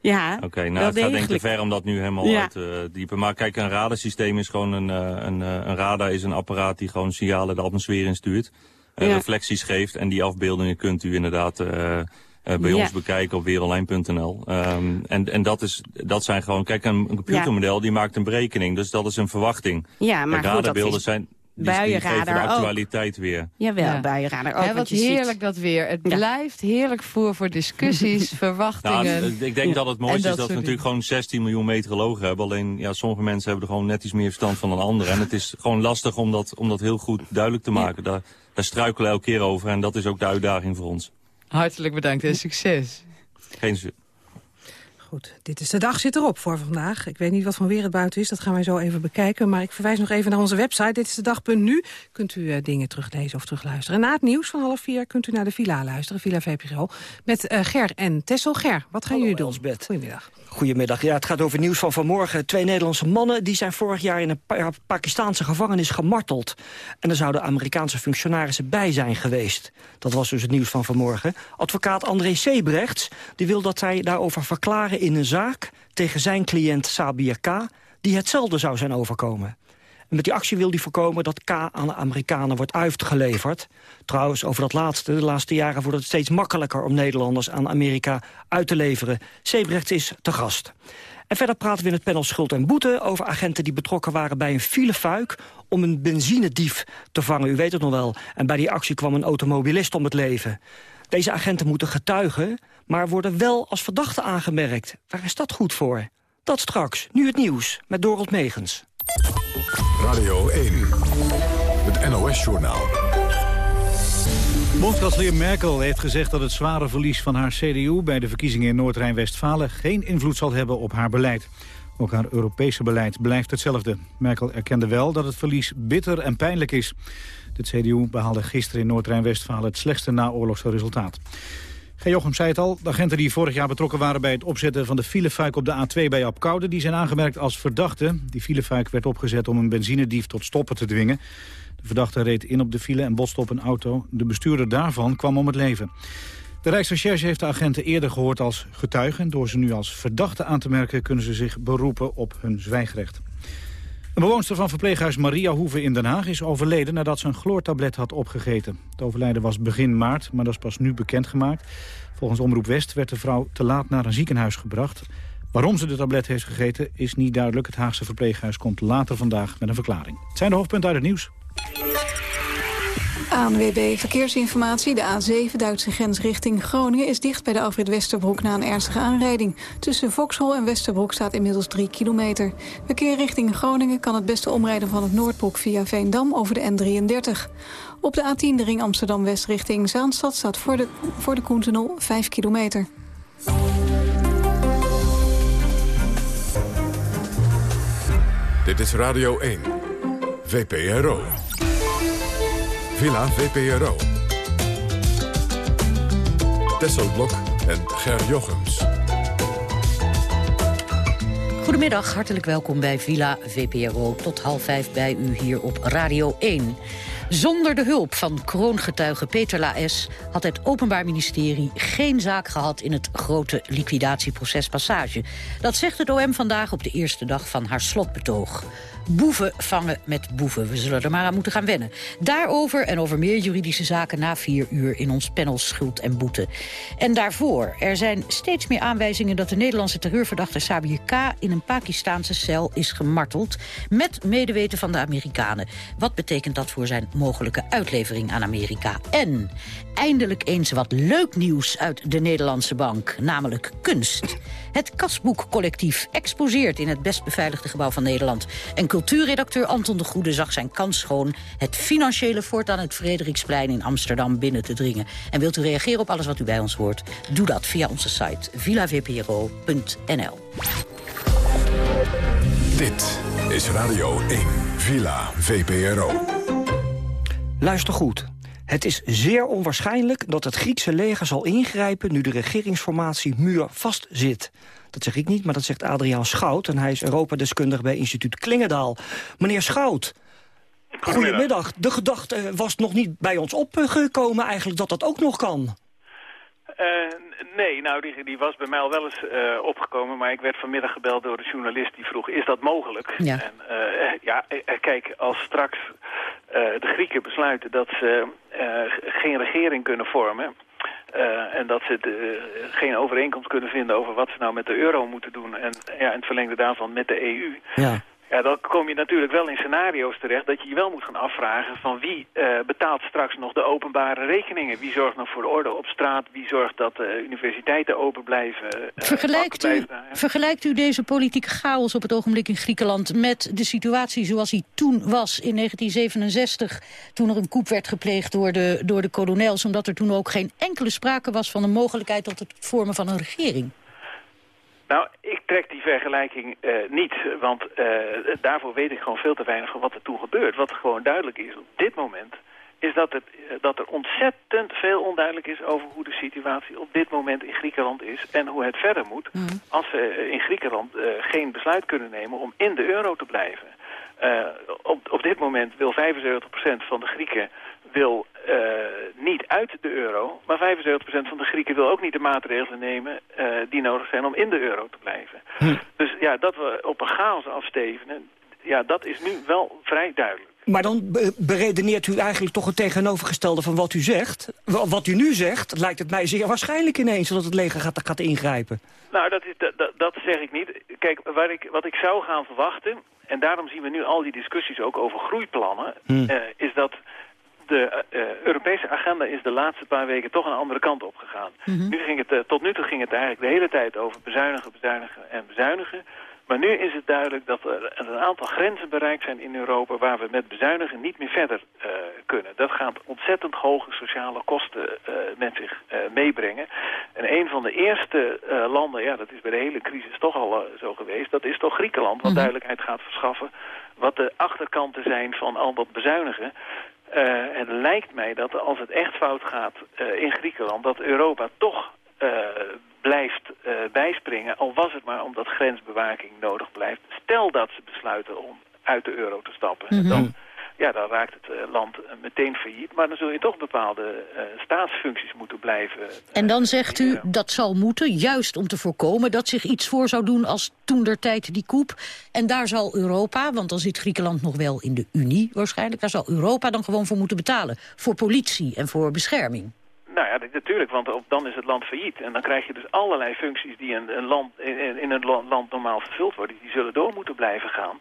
Ja, Oké, nou, het gaat denk ik te ver om dat nu helemaal Ja. uit te diepen. Maar kijk, een radarsysteem is gewoon een, eh, een, eh, een radar is een apparaat die gewoon signalen de atmosfeer instuurt. eh, Ja. Reflecties geeft en die afbeeldingen kunt u inderdaad eh, eh, bij Ja. ons bekijken op weeronline.nl. Ehm, en en dat, is, dat zijn gewoon, kijk, een, een computermodel die maakt een berekening, dus dat is een verwachting. Ja, maar goed, dat is zijn, die, die geven de ook. actualiteit weer. Jawel, Ja. buienradar ook. Ja, wat ziet- heerlijk dat weer. Het Ja. blijft heerlijk voer voor discussies, verwachtingen. Nou, ik denk dat het mooiste is dat we natuurlijk gewoon 16 miljoen meteorologen hebben. Alleen ja, sommige mensen hebben er gewoon net iets meer verstand van dan anderen. En het is gewoon lastig om dat, om dat heel goed duidelijk te maken. Daar, daar struikelen we elke keer over en dat is ook de uitdaging voor ons. Hartelijk bedankt en succes. Geen censuur. Goed, dit is de dag zit erop voor vandaag. Ik weet niet wat voor weer het buiten is, dat gaan wij zo even bekijken. Maar ik verwijs nog even naar onze website. Dit is de dag.nu. Kunt u uh, dingen teruglezen of terugluisteren. En na het nieuws van half vier kunt u naar de Villa luisteren. Villa VPRO. Met uh, Ger en Tessel. Ger, wat gaan Hallo, jullie doen? Elsbeth. Goedemiddag. Goedemiddag. Ja, het gaat over nieuws van vanmorgen. Twee Nederlandse mannen die zijn vorig jaar in een pa Pakistaanse gevangenis gemarteld. En er zouden Amerikaanse functionarissen bij zijn geweest. Dat was dus het nieuws van vanmorgen. Advocaat André Sebrechts die wil dat zij daarover verklaren in een zaak... tegen zijn cliënt Sabir K., die hetzelfde zou zijn overkomen. En met die actie wil hij voorkomen dat K aan de Amerikanen wordt uitgeleverd. Trouwens, over dat laatste, de laatste jaren wordt het steeds makkelijker... om Nederlanders aan Amerika uit te leveren. Sebrecht is te gast. En verder praten we in het panel Schuld en Boete... over agenten die betrokken waren bij een filefuik... om een benzinedief te vangen, u weet het nog wel. En bij die actie kwam een automobilist om het leven. Deze agenten moeten getuigen, maar worden wel als verdachten aangemerkt. Waar is dat goed voor? Dat straks. Nu het nieuws met Dorot Megens. Radio 1, het NOS-journaal. Bondskanselier Merkel heeft gezegd dat het zware verlies van haar CDU... bij de verkiezingen in Noord-Rijn-Westfalen geen invloed zal hebben op haar beleid. Ook haar Europese beleid blijft hetzelfde. Merkel erkende wel dat het verlies bitter en pijnlijk is. De CDU behaalde gisteren in Noord-Rijn-Westfalen het slechtste naoorlogse resultaat. Gij Jochem zei het al, de agenten die vorig jaar betrokken waren bij het opzetten van de filefuik op de A2 bij Apkoude, die zijn aangemerkt als verdachten. Die filefuik werd opgezet om een benzinedief tot stoppen te dwingen. De verdachte reed in op de file en botste op een auto. De bestuurder daarvan kwam om het leven. De Rijksrecherche heeft de agenten eerder gehoord als getuigen. Door ze nu als verdachte aan te merken kunnen ze zich beroepen op hun zwijgrecht. Een bewoonster van verpleeghuis Maria Hoeve in Den Haag is overleden nadat ze een chloortablet had opgegeten. Het overlijden was begin maart, maar dat is pas nu bekendgemaakt. Volgens Omroep West werd de vrouw te laat naar een ziekenhuis gebracht. Waarom ze de tablet heeft gegeten is niet duidelijk. Het Haagse verpleeghuis komt later vandaag met een verklaring. Het zijn de hoofdpunten uit het nieuws. ANWB Verkeersinformatie. De A7 Duitse grens richting Groningen is dicht bij de Alfred Westerbroek na een ernstige aanrijding. Tussen Vauxhall en Westerbroek staat inmiddels 3 kilometer. Verkeer richting Groningen kan het beste omrijden van het Noordbroek via Veendam over de N33. Op de A10 de ring Amsterdam-West richting Zaanstad staat voor de, voor de Koentunnel 5 kilometer. Dit is Radio 1, VPRO. Villa VPRO. Tesselblok en Ger Jochems. Goedemiddag, hartelijk welkom bij Villa VPRO. Tot half vijf bij u hier op Radio 1. Zonder de hulp van kroongetuige Peter Laes had het Openbaar Ministerie geen zaak gehad in het grote liquidatieproces Passage. Dat zegt het OM vandaag op de eerste dag van haar slotbetoog. Boeven vangen met boeven. We zullen er maar aan moeten gaan wennen. Daarover en over meer juridische zaken na vier uur in ons panel Schuld en Boete. En daarvoor, er zijn steeds meer aanwijzingen dat de Nederlandse terreurverdachte Sabir K. in een Pakistaanse cel is gemarteld. Met medeweten van de Amerikanen. Wat betekent dat voor zijn mogelijke uitlevering aan Amerika? En eindelijk eens wat leuk nieuws uit de Nederlandse bank. Namelijk kunst. Het Kasboekcollectief exposeert in het best beveiligde gebouw van Nederland. En cultuurredacteur Anton de Goede zag zijn kans schoon... het financiële fort aan het Frederiksplein in Amsterdam binnen te dringen. En wilt u reageren op alles wat u bij ons hoort? Doe dat via onze site villavpro.nl. Dit is Radio 1, Villa VPRO. Luister goed. Het is zeer onwaarschijnlijk dat het Griekse leger zal ingrijpen... nu de regeringsformatie muur vast zit. Dat zeg ik niet, maar dat zegt Adriaan Schout... en hij is Europa-deskundige bij instituut Klingendaal. Meneer Schout, goedemiddag. De gedachte was nog niet bij ons opgekomen eigenlijk dat dat ook nog kan. Uh, nee, nou die, die, was bij mij al wel eens uh, opgekomen, maar ik werd vanmiddag gebeld door een journalist die vroeg, is dat mogelijk? Ja. En uh, ja, kijk, als straks de Grieken besluiten dat ze geen regering kunnen vormen... en dat ze de, geen overeenkomst kunnen vinden over wat ze nou met de euro moeten doen... en ja, in het verlengde daarvan met de EU... Ja. Ja, dan kom je natuurlijk wel in scenario's terecht dat je je wel moet gaan afvragen van wie uh, betaalt straks nog de openbare rekeningen. Wie zorgt nog voor de orde op straat? Wie zorgt dat de universiteiten open blijven? Uh, vergelijkt, u, vergelijkt u deze politieke chaos op het ogenblik in Griekenland met de situatie zoals die toen was in 1967, toen er een coup werd gepleegd door de, door de kolonels, omdat er toen ook geen enkele sprake was van de mogelijkheid tot het vormen van een regering? Nou, ik trek die vergelijking uh, niet, want uh, daarvoor weet ik gewoon veel te weinig van wat er toen gebeurt. Wat gewoon duidelijk is op dit moment, is dat, het, dat er ontzettend veel onduidelijk is over hoe de situatie op dit moment in Griekenland is en hoe het verder moet mm. als we in Griekenland uh, geen besluit kunnen nemen om in de euro te blijven. op, op dit moment wil 75% van de Grieken wil uh, niet uit de euro, maar 75% van de Grieken wil ook niet de maatregelen nemen uh, die nodig zijn om in de euro te blijven. Hm. Dus ja, dat we op een chaos afstevenen, ja, dat is nu wel vrij duidelijk. Maar dan beredeneert u eigenlijk toch het tegenovergestelde van wat u zegt. Wat u nu zegt, lijkt het mij zeer waarschijnlijk ineens dat het leger gaat, gaat ingrijpen. Nou, dat, is, dat, dat zeg ik niet. Kijk, waar ik, wat ik zou gaan verwachten, en daarom zien we nu al die discussies ook over groeiplannen, hm. uh, is dat de uh, Europese agenda is de laatste paar weken toch een andere kant op gegaan. Mhm. nu ging het, uh, tot nu toe ging het eigenlijk de hele tijd over bezuinigen, bezuinigen en bezuinigen. Maar nu is het duidelijk dat er een aantal grenzen bereikt zijn in Europa... waar we met bezuinigen niet meer verder uh, kunnen. Dat gaat ontzettend hoge sociale kosten met zich meebrengen. En een van de eerste landen, ja, dat is bij de hele crisis toch al zo geweest... dat is toch Griekenland, wat mhm. duidelijkheid gaat verschaffen... wat de achterkanten zijn van al dat bezuinigen. Uh, het lijkt mij dat als het echt fout gaat uh, in Griekenland... dat Europa toch uh, blijft bijspringen. Al was het maar omdat grensbewaking nodig blijft. Stel dat ze besluiten om uit de euro te stappen. Mm -hmm. Dan ja, dan raakt het eh, land eh, meteen failliet. Maar dan zul je toch bepaalde uh, staatsfuncties moeten blijven. en dan zegt u, dat zal moeten, juist om te voorkomen... dat zich iets voor zou doen als toen der tijd die koep. En daar zal Europa, want dan zit Griekenland nog wel in de Unie waarschijnlijk... daar zal Europa dan gewoon voor moeten betalen. Voor politie en voor bescherming. Nou ja, natuurlijk, want dan is het land failliet. En dan krijg je dus allerlei functies die in een land, in, in een land normaal vervuld worden. Die zullen door moeten blijven gaan.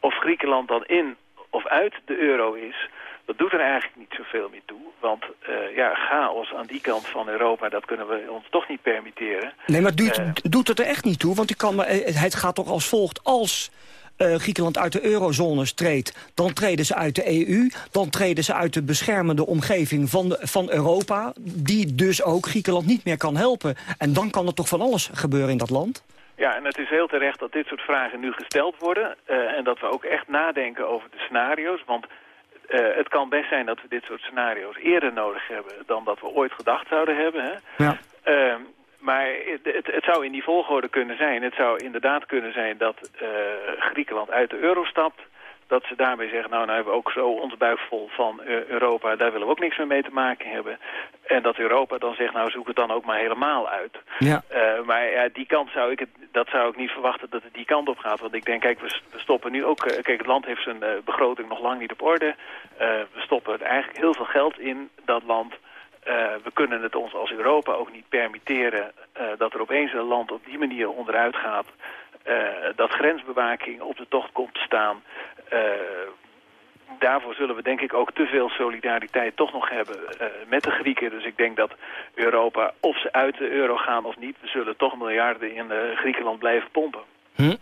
Of Griekenland dan in of uit de euro is, dat doet er eigenlijk niet zoveel meer toe. Want uh, ja, chaos aan die kant van Europa, dat kunnen we ons toch niet permitteren. Nee, maar doet, uh, doet het er echt niet toe? Want kan, het gaat toch als volgt, als... Uh, Griekenland uit de eurozone treedt, dan treden ze uit de EU. Dan treden ze uit de beschermende omgeving van, de, van Europa... die dus ook Griekenland niet meer kan helpen. En dan kan er toch van alles gebeuren in dat land? Ja, en het is heel terecht dat dit soort vragen nu gesteld worden. Uh, en dat we ook echt nadenken over de scenario's. Want uh, het kan best zijn dat we dit soort scenario's eerder nodig hebben... dan dat we ooit gedacht zouden hebben. Hè? Ja. Uh, maar het, het, zou in die volgorde kunnen zijn. Het zou inderdaad kunnen zijn dat Griekenland uit de euro stapt dat ze daarmee zeggen, nou, nou hebben we ook zo ons buik vol van uh, Europa, daar willen we ook niks meer mee te maken hebben. En dat Europa dan zegt, nou zoek het dan ook maar helemaal uit. Ja. Uh, maar ja, die kant zou ik, het, dat zou ik niet verwachten dat het die kant op gaat. Want ik denk, kijk, we, we stoppen nu ook, uh, kijk, het land heeft zijn begroting nog lang niet op orde. we stoppen er eigenlijk heel veel geld in dat land. we kunnen het ons als Europa ook niet permitteren dat er opeens een land op die manier onderuit gaat. Uh, dat grensbewaking op de tocht komt te staan. Uh, daarvoor zullen we denk ik ook te veel solidariteit toch nog hebben uh, met de Grieken. Dus ik denk dat Europa, of ze uit de euro gaan of niet... zullen toch miljarden in Griekenland blijven pompen. Hm?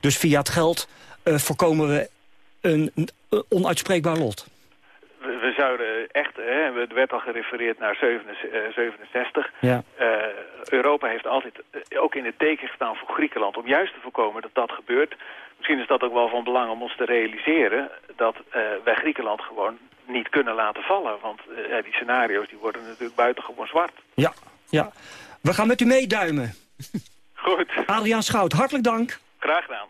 Dus via het geld voorkomen we een onuitspreekbaar lot? Zouden echt, hè, er werd al gerefereerd naar 67. Eh, ja. Uh, Europa heeft altijd eh, ook in het teken gestaan voor Griekenland om juist te voorkomen dat dat gebeurt. Misschien is dat ook wel van belang om ons te realiseren dat uh, wij Griekenland gewoon niet kunnen laten vallen. Want uh, die scenario's die worden natuurlijk buitengewoon zwart. Ja, ja. We gaan met u meeduimen. Goed. Adriaan Schout, hartelijk dank. Graag gedaan.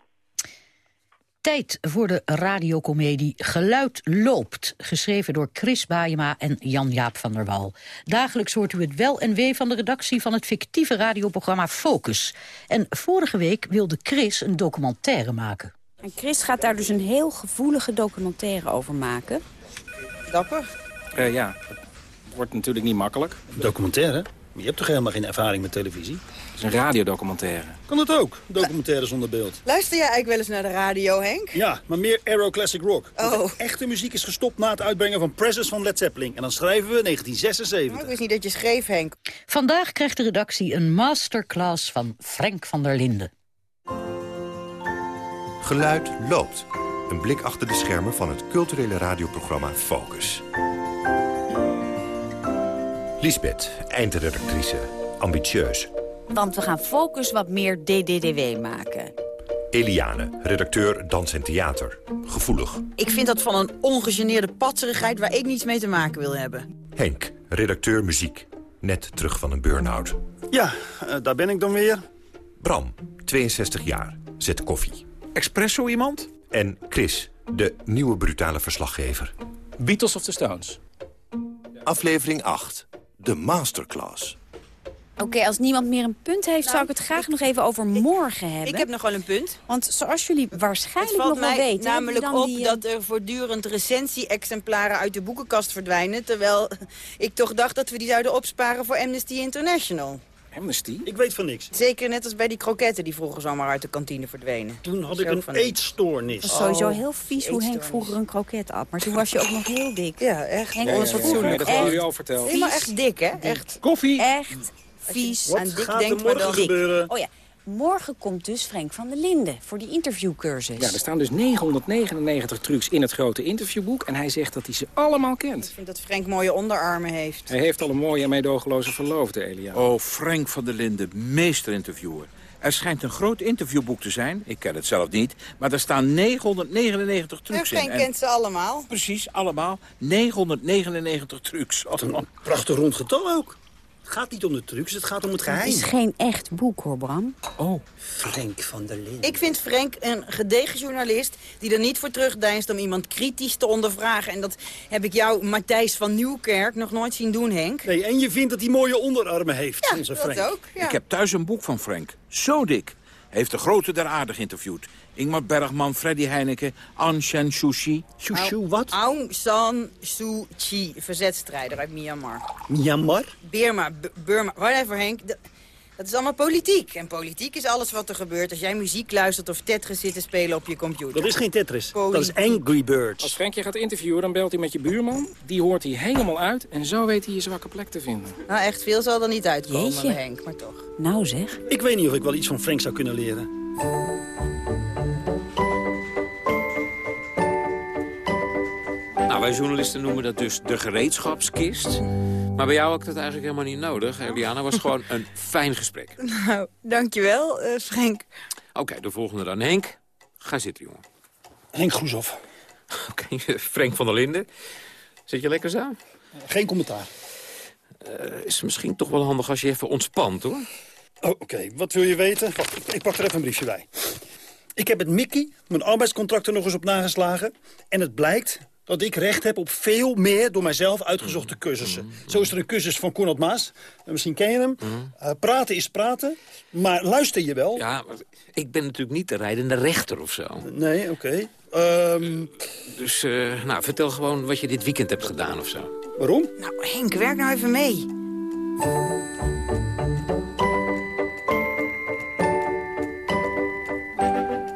Tijd voor de radiocomedie Geluid loopt. Geschreven door Chris Baayema en Jan-Jaap van der Wal. Dagelijks hoort u het wel en wee van de redactie van het fictieve radioprogramma Focus. En vorige week wilde Chris een documentaire maken. En Chris gaat daar dus een heel gevoelige documentaire over maken. Dapper? Uh, ja, het wordt natuurlijk niet makkelijk. Documentaire? Je hebt toch helemaal geen ervaring met televisie? Het is een radiodocumentaire. Kan dat ook, documentaire zonder beeld? Luister jij eigenlijk wel eens naar de radio, Henk? Ja, maar meer Aero Classic Rock. Oh. De echte muziek is gestopt na het uitbrengen van Presence van Led Zeppelin. En dan schrijven we 1976. ik wist niet dat je schreef, Henk. Vandaag krijgt de redactie een masterclass van Frank van der Linden. Geluid loopt. Een blik achter de schermen van het culturele radioprogramma Focus. Lisbeth, eindredactrice. Ambitieus. Want we gaan Focus wat meer DDDW maken. Eliane, redacteur Dans en Theater. Gevoelig. Ik vind dat van een ongegeneerde patserigheid waar ik niets mee te maken wil hebben. Henk, redacteur muziek. Net terug van een burn-out. Ja, uh, daar ben ik dan weer. Bram, 62 jaar. Zet koffie. Espresso iemand? En Chris, de nieuwe brutale verslaggever. Beatles of the Stones? Aflevering 8. De Masterclass. Oké, okay, als niemand meer een punt heeft, zou ik het graag nog even over morgen hebben. Ik heb nog wel een punt. Want zoals jullie waarschijnlijk nog wel weten... namelijk op die, dat er voortdurend recensie-exemplaren uit de boekenkast verdwijnen... terwijl ik toch dacht dat we die zouden opsparen voor Amnesty International. Amnesty? Ik weet van niks. Zeker net als bij die kroketten die vroeger zomaar uit de kantine verdwenen. Toen had ik een eetstoornis. Was sowieso Oh, heel vies hoe Henk vroeger een kroket at. Maar toen was je ook nog heel dik. Ja, echt. Henk was ja, dat hebben jullie al verteld. Helemaal echt dik, hè? Echt. Koffie! Echt vies Wat aan dik gaat denkt, er maar morgen dan dik. gebeuren? Oh ja, morgen komt dus Frank van der Linden voor die interviewcursus. Ja, er staan dus 999 trucs in het grote interviewboek. En hij zegt dat hij ze allemaal kent. Ik vind dat Frank mooie onderarmen heeft. Hij heeft al een mooie en meedogenloze verloofde, Elia. Oh, Frank van der Linden, meesterinterviewer. Er schijnt een groot interviewboek te zijn. Ik ken het zelf niet. Maar er staan 999 En trucs Frank in. kent ze allemaal. Precies, allemaal. 999 trucs. Een prachtig rond getal ook. Het gaat niet om de trucs, het gaat om het geheim. Het is geen echt boek, hoor, Bram. Oh, Frank van der Linden. Ik vind Frank een gedegen journalist die er niet voor terugdeinst om iemand kritisch te ondervragen. En dat heb ik jou, Matthijs van Nieuwkerk, nog nooit zien doen, Henk. Nee, en je vindt dat hij mooie onderarmen heeft, Ja, onze dat Frank. ook. Ja. Ik heb thuis een boek van Frank. Zo dik. Hij heeft de grote der aarde geïnterviewd. Ingmar Bergman, Freddy Heineken, Aung San Suu Kyi. Shu wat? Aung San Suu Kyi, verzetstrijder uit Myanmar. Myanmar? Burma, B- Burma, whatever Henk. D- Dat is allemaal politiek. En politiek is alles wat er gebeurt als jij muziek luistert of Tetris zit te spelen op je computer. Dat is geen Tetris, dat is Angry Birds. Als Frank je gaat interviewen, dan belt hij met je buurman. Die hoort hij helemaal uit en zo weet hij je zwakke plek te vinden. Nou, echt veel zal er niet uitkomen, Jeetje. Henk, maar toch. Nou zeg. Ik weet niet of ik wel iets van Frank zou kunnen leren. Wij journalisten noemen dat dus de gereedschapskist. Maar bij jou had ik dat eigenlijk helemaal niet nodig. Eliana was gewoon een fijn gesprek. Nou, dankjewel, eh Frank. Oké, de volgende dan. Henk, ga zitten, jongen. Henk Groeshoff. Oké, Frank van der Linden. Zit je lekker zo? Geen commentaar. Eh, is misschien toch wel handig als je even ontspant, hoor. Oh, oké. Wat wil je weten? Wacht, ik, ik pak er even een briefje bij. Ik heb met Mickey mijn arbeidscontract er nog eens op nageslagen. En het blijkt dat ik recht heb op veel meer door mijzelf uitgezochte cursussen. Zo is er een cursus van Konrad Maas. Eh, Misschien ken je hem. Eh, praten is praten. Maar luister je wel? Ja, ik ben natuurlijk niet de rijdende rechter of zo. Nee, oké. Ehm, Dus, eh, nou, vertel gewoon wat je dit weekend hebt gedaan of zo. waarom? Nou, Henk, werk nou even mee.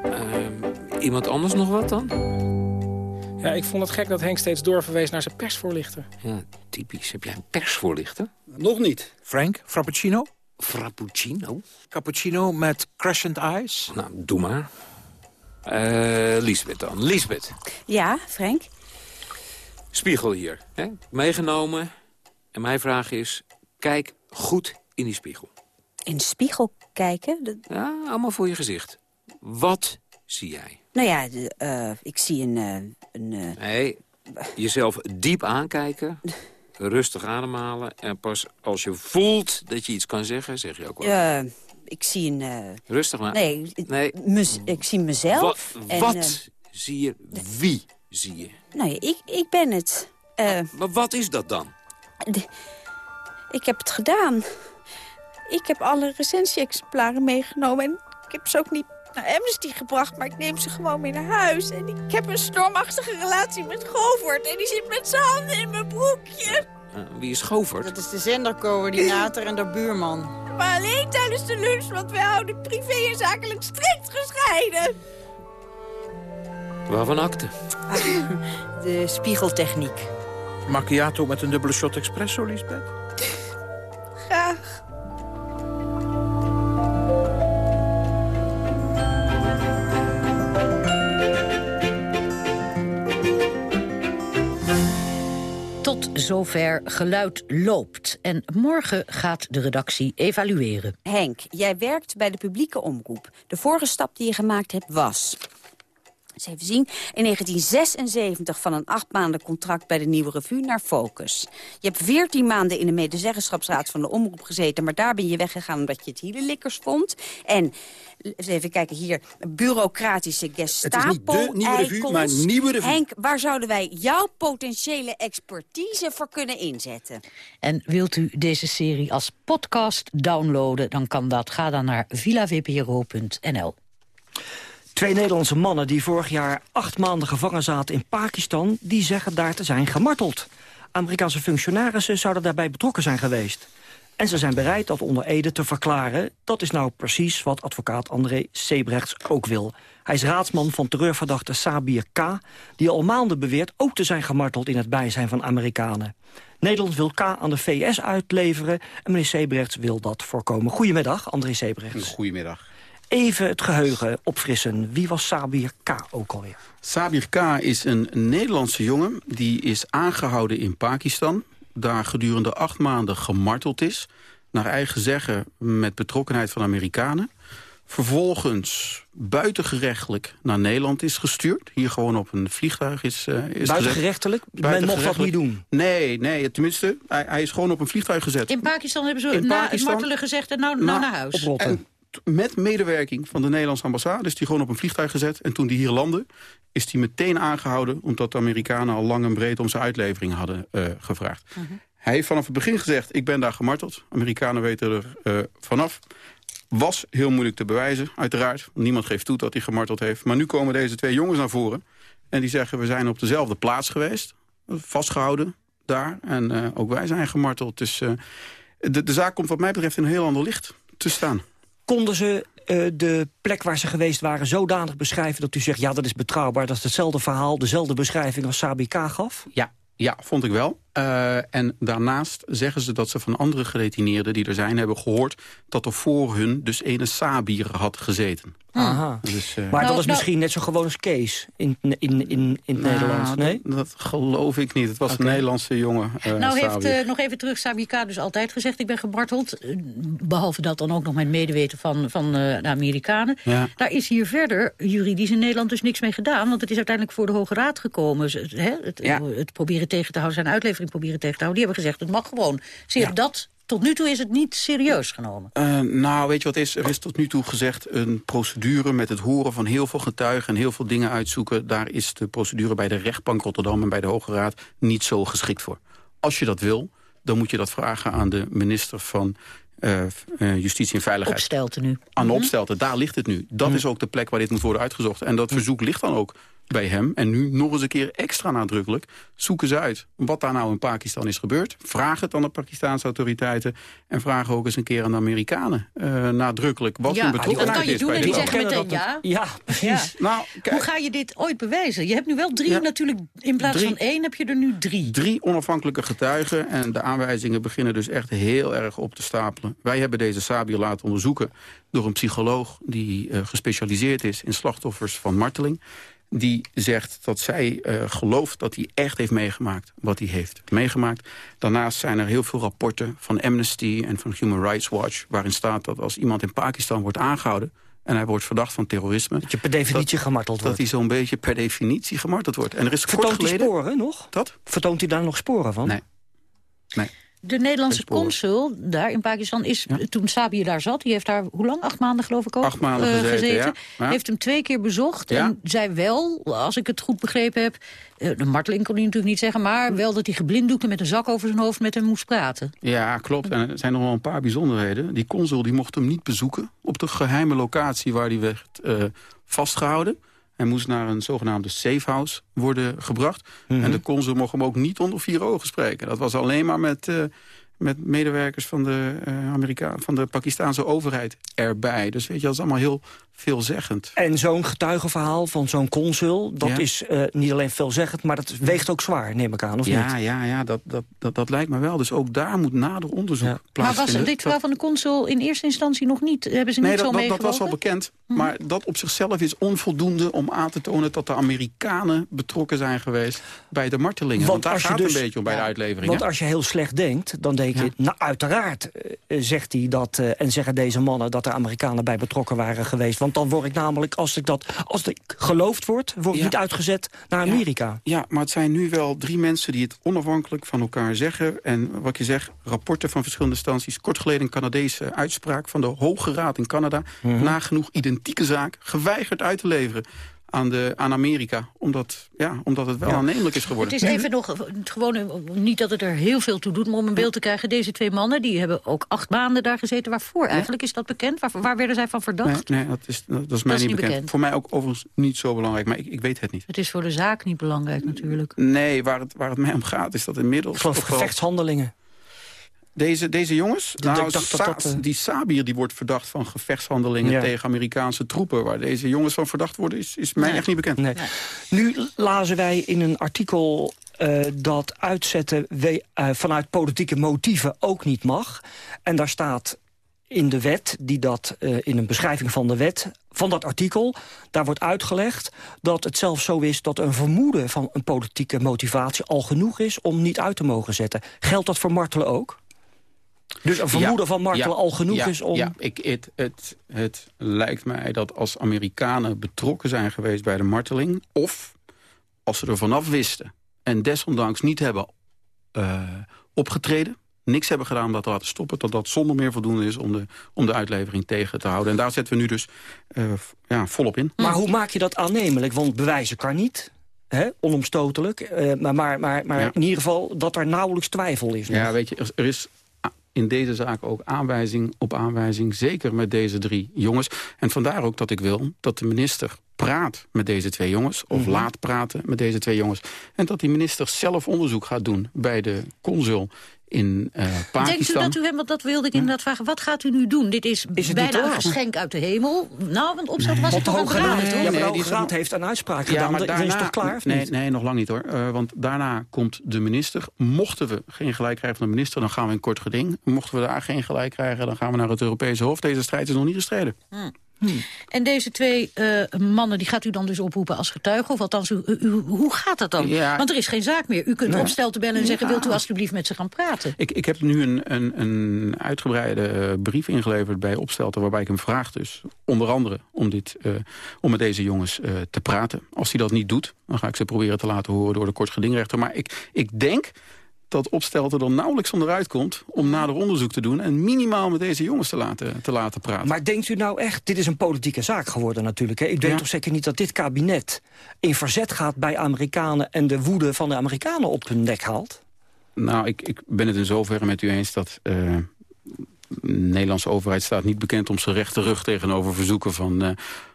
Ehm, iemand anders nog wat dan? Ja, ik vond het gek dat Henk steeds doorverwees naar zijn persvoorlichter. Ja, typisch. Heb jij een persvoorlichter? Nog niet. Frank, Frappuccino? Frappuccino? Cappuccino met crescent ice? Nou, doe maar. Eh Lisbeth dan. Lisbeth, Ja, Frank? spiegel hier. Hè? Meegenomen. En mijn vraag is, kijk goed in die spiegel. In de spiegel kijken? Dat- Ja, allemaal voor je gezicht. Wat zie jij? Nou ja, de, eh, ik zie een... eh, een eh, Nee, jezelf diep aankijken. Rustig ademhalen. En pas als je voelt dat je iets kan zeggen, zeg je ook eh, ik zie een... Rustig maar. nee, nee. mez- ik zie mezelf. Wat, en, wat zie je? Wie zie je? nou ja, ik, ik ben het. Eh, Maar wat is dat dan? ik heb het gedaan. Ik heb alle recensie-exemplaren meegenomen. En ik heb ze ook niet naar Amnesty gebracht, maar ik neem ze gewoon mee naar huis. En ik heb een stormachtige relatie met Govert. En die zit met zijn handen in mijn broekje. Uh, wie is Govert? Dat is de zendercoördinator en de buurman. Maar alleen tijdens de lunch, want wij houden privé en zakelijk strikt gescheiden. Waarvan akte? De spiegeltechniek. Macchiato met een dubbele shot espresso, Lisbeth? Graag. Zover geluid loopt. En morgen gaat de redactie evalueren. Henk, jij werkt bij de publieke omroep. De vorige stap die je gemaakt hebt was... Eens even zien. In 1976 van een acht maanden contract bij de Nieuwe Revue naar Focus. Je hebt veertien maanden in de medezeggenschapsraad van de omroep gezeten... maar daar ben je weggegaan omdat je het hielelikkers vond. En, eens even kijken hier, bureaucratische gestapo Het is niet de Nieuwe Revue, maar Nieuwe Revue. Henk, waar zouden wij jouw potentiële expertise voor kunnen inzetten? En wilt u deze serie als podcast downloaden, dan kan dat. Ga dan naar villavpro.nl. Twee Nederlandse mannen die vorig jaar acht maanden gevangen zaten in Pakistan... die zeggen daar te zijn gemarteld. Amerikaanse functionarissen zouden daarbij betrokken zijn geweest. En ze zijn bereid dat onder Ede te verklaren. Dat is nou precies wat advocaat André Sebrechts ook wil. Hij is raadsman van terreurverdachte Sabir K... die al maanden beweert ook te zijn gemarteld in het bijzijn van Amerikanen. Nederland wil K aan de VS uitleveren en meneer Sebrechts wil dat voorkomen. Goedemiddag, André Sebrechts. Goedemiddag. Even het geheugen opfrissen. Wie was Sabir K. ook alweer? Sabir K. is een Nederlandse jongen. Die is aangehouden in Pakistan. Daar gedurende acht maanden gemarteld is. Naar eigen zeggen met betrokkenheid van Amerikanen. Vervolgens buitengerechtelijk naar Nederland is gestuurd. Hier gewoon op een vliegtuig is, uh, is Buitengerechtelijk? Men mocht dat niet doen? Nee, nee tenminste, hij, hij, is gewoon op een vliegtuig gezet. In Pakistan hebben ze in na Pakistan, het martelen gezegd en nou, nou naar huis. En met medewerking van de Nederlandse ambassade is hij gewoon op een vliegtuig gezet. En toen hij hier landde, is hij meteen aangehouden... omdat de Amerikanen al lang en breed om zijn uitlevering hadden uh, gevraagd. Uh -huh. Hij heeft vanaf het begin gezegd, ik ben daar gemarteld. Amerikanen weten er uh, vanaf. Was heel moeilijk te bewijzen, uiteraard. Niemand geeft toe dat hij gemarteld heeft. Maar nu komen deze twee jongens naar voren. En die zeggen, we zijn op dezelfde plaats geweest. Vastgehouden daar. En uh, ook wij zijn gemarteld. Dus de, de zaak komt wat mij betreft in een heel ander licht te staan. Konden ze uh, de plek waar ze geweest waren zodanig beschrijven... dat u zegt, ja, dat is betrouwbaar, dat is hetzelfde verhaal... dezelfde beschrijving als Sabi K. gaf? Ja, ja, vond ik wel. Uh, en daarnaast zeggen ze dat ze van andere gedetineerden die er zijn... hebben gehoord dat er voor hun dus ene Sabir had gezeten. Aha. Dus, uh, maar nou, dat is nou, misschien net zo gewoon als Kees in, in, in, in het nou, Nederlands, nee? Dat, dat, geloof ik niet. Het was okay. een Nederlandse jongen. Uh, nou heeft uh, nog even terug Sabika dus altijd gezegd... ik ben gemarteld. Behalve dat dan ook nog met medeweten van, van de Amerikanen. Ja. Daar is hier verder juridisch in Nederland dus niks mee gedaan. Want het is uiteindelijk voor de Hoge Raad gekomen. Hè? Het, ja. het proberen tegen te houden, zijn uitlevering proberen tegen te houden. Die hebben gezegd, het mag gewoon. Zie je ja. dat tot nu toe is het niet serieus genomen. Uh, nou, weet je wat is? Er is tot nu toe gezegd een procedure met het horen van heel veel getuigen... en heel veel dingen uitzoeken. Daar is de procedure bij de rechtbank Rotterdam en bij de Hoge Raad niet zo geschikt voor. Als je dat wil, dan moet je dat vragen aan de minister van uh, uh, Justitie en Veiligheid. Opstelten nu. Aan de opstelten, daar ligt het nu. Dat is ook de plek waar dit moet worden uitgezocht. En dat verzoek ligt dan ook bij hem. En nu nog eens een keer extra nadrukkelijk zoeken ze uit wat daar nou in Pakistan is gebeurd. Vraag het aan de Pakistanse autoriteiten. En vraag ook eens een keer aan de Amerikanen uh, nadrukkelijk wat ja, hun betrokkenheid is. Dat kan je doen en die zeggen meteen ja. Ja, precies. Ja. Nou, Hoe ga je dit ooit bewijzen? Je hebt nu wel drie ja. natuurlijk. In plaats drie, van één heb je er nu drie. Drie onafhankelijke getuigen. En de aanwijzingen beginnen dus echt heel erg op te stapelen. Wij hebben deze Sabir laten onderzoeken door een psycholoog... die uh, gespecialiseerd is in slachtoffers van marteling die zegt dat zij uh, gelooft dat hij echt heeft meegemaakt wat hij heeft meegemaakt. Daarnaast zijn er heel veel rapporten van Amnesty en van Human Rights Watch... waarin staat dat als iemand in Pakistan wordt aangehouden... en hij wordt verdacht van terrorisme... Dat je per definitie dat, gemarteld wordt. Dat hij zo'n beetje per definitie gemarteld wordt. En er is Vertoont kort geleden... hij sporen nog? Dat? Vertoont hij daar nog sporen van? Nee. Nee. De Nederlandse consul daar in Pakistan is, ja. toen Sabir daar zat... die heeft daar, hoe lang? Acht maanden geloof ik ook Acht maanden uh, gezeten. Ja. Heeft hem twee keer bezocht en zei wel, als ik het goed begrepen heb... Uh, de marteling kon hij natuurlijk niet zeggen... maar wel dat hij geblinddoekte met een zak over zijn hoofd met hem moest praten. Ja, klopt. En er zijn nog wel een paar bijzonderheden. Die consul die mocht hem niet bezoeken op de geheime locatie waar hij werd uh, vastgehouden. Hij moest naar een zogenaamde safe house worden gebracht. Mhm. En de consul mocht hem ook niet onder vier ogen spreken. Dat was alleen maar met, eh, met medewerkers van de, Amerika van de Pakistanse overheid erbij. Dus weet je, dat is allemaal heel veelzeggend. En zo'n getuigenverhaal van zo'n consul, dat Ja. is eh, niet alleen veelzeggend... maar dat weegt ook zwaar, neem ik aan, of ja, niet? ja, ja, dat, dat, dat, dat lijkt me wel. Dus ook daar moet nader onderzoek Maar plaatsvinden. was dit verhaal van de consul in eerste instantie nog niet? Hebben ze Nee, niet dat, zo dat, dat was al bekend. Maar dat op zichzelf is onvoldoende om aan te tonen... dat de Amerikanen betrokken zijn geweest bij de martelingen. Want, daar gaat dus- het een beetje om bij de uitlevering. Want hè? als je heel slecht denkt, dan denk je... nou, uiteraard eh, zegt hij dat, eh, en zeggen deze mannen... dat er Amerikanen bij betrokken waren geweest. Want dan word ik namelijk, als ik, dat, als ik geloofd word... word ik Ja. niet uitgezet naar Amerika. Ja, maar het zijn nu wel drie mensen die het onafhankelijk van elkaar zeggen. En wat je zegt, rapporten van verschillende instanties. Kort geleden een Canadese uitspraak van de Hoge Raad in Canada. Mhm. Nagenoeg identieke zaak, geweigerd uit te leveren aan, de, aan Amerika. Omdat, ja, omdat het wel aannemelijk is geworden. Het is even nog, eh, gewoon, eh, niet dat het er heel veel toe doet... maar om een beeld te krijgen, deze twee mannen... die hebben ook acht maanden daar gezeten. Waarvoor eigenlijk? Is dat bekend? Waar, waar werden zij van verdacht? Nee, nee dat, is, dat, is mij is niet niet bekend. bekend. Voor mij ook overigens niet zo belangrijk, maar ik, ik weet het niet. Het is voor de zaak niet belangrijk natuurlijk. Nee, waar het, waar het mij om gaat is dat inmiddels... Gevechtshandelingen. Deze, deze jongens, nou, dacht dat Sa- dat, eh, die Sabir die wordt verdacht van gevechtshandelingen Ja. tegen Amerikaanse troepen. Waar deze jongens van verdacht worden, is, is mij Nee. echt niet bekend. Nee. Nu lazen wij in een artikel eh, dat uitzetten we- eh, vanuit politieke motieven ook niet mag. En daar staat in de wet, die dat eh, in een beschrijving van de wet, van dat artikel, daar wordt uitgelegd dat het zelfs zo is dat een vermoeden van een politieke motivatie al genoeg is om niet uit te mogen zetten. Geldt dat voor martelen ook? Dus een vermoeden Ja, van martelen ja, al genoeg ja, is om... Ja, ik, het, het, het lijkt mij dat als Amerikanen betrokken zijn geweest bij de marteling... of als ze er vanaf wisten en desondanks niet hebben eh, opgetreden... niks hebben gedaan om dat te laten stoppen... dat dat zonder meer voldoende is om de, om de uitlevering tegen te houden. En daar zetten we nu dus eh, ja, volop in. Maar hoe maak je dat aannemelijk? Want bewijzen kan niet, onomstotelijk. Eh, maar maar, maar, maar Ja. in ieder geval dat er nauwelijks twijfel is. nog. Ja, weet je, er, is in deze zaak ook aanwijzing op aanwijzing... zeker met deze drie jongens. En vandaar ook dat ik wil dat de minister praat met deze twee jongens... of Mhm. laat praten met deze twee jongens. En dat die minister zelf onderzoek gaat doen bij de consul in eh, Pakistan. Denkt u dat u hem, want dat wilde ik inderdaad vragen... wat gaat u nu doen? Dit is, bijna een geschenk uit de hemel. Nou, want opstelt was Want het de toch Hoge een Raad, ja, maar de Nee, Raad heeft een uitspraak Ja, gedaan. maar Dat daarna, is toch klaar of nee, niet? nee, nog lang niet hoor. Eh, want daarna komt de minister. Mochten we geen gelijk krijgen van de minister, dan gaan we in kort geding. Mochten we daar geen gelijk krijgen, dan gaan we naar het Europese Hof. Deze strijd is nog niet gestreden. En deze twee eh, mannen, die gaat u dan dus oproepen als getuige? Of althans, u, hoe gaat dat dan? Ja. Want er is geen zaak meer. U kunt Nee. opstel te bellen en zeggen... Wilt u alstublieft met ze gaan praten? Ik, ik heb nu een, een, een uitgebreide eh, brief ingeleverd bij Opstelten... waarbij ik hem vraag dus, onder andere, om, dit, eh, om met deze jongens te praten. Als hij dat niet doet, dan ga ik ze proberen te laten horen... door de kortgedingrechter. Maar ik, ik denk dat Opstelten er nauwelijks onderuit komt... om nader onderzoek te doen en minimaal met deze jongens te laten, te laten praten. Maar denkt u nou echt, dit is een politieke zaak geworden natuurlijk. Hè? Denkt Ja. toch zeker niet dat dit kabinet in verzet gaat bij Amerikanen... en de woede van de Amerikanen op hun nek haalt? Nou, ik, ik ben het in zoverre met u eens dat... eh, de Nederlandse overheid staat niet bekend om zijn rechte rug tegenover verzoeken van, eh,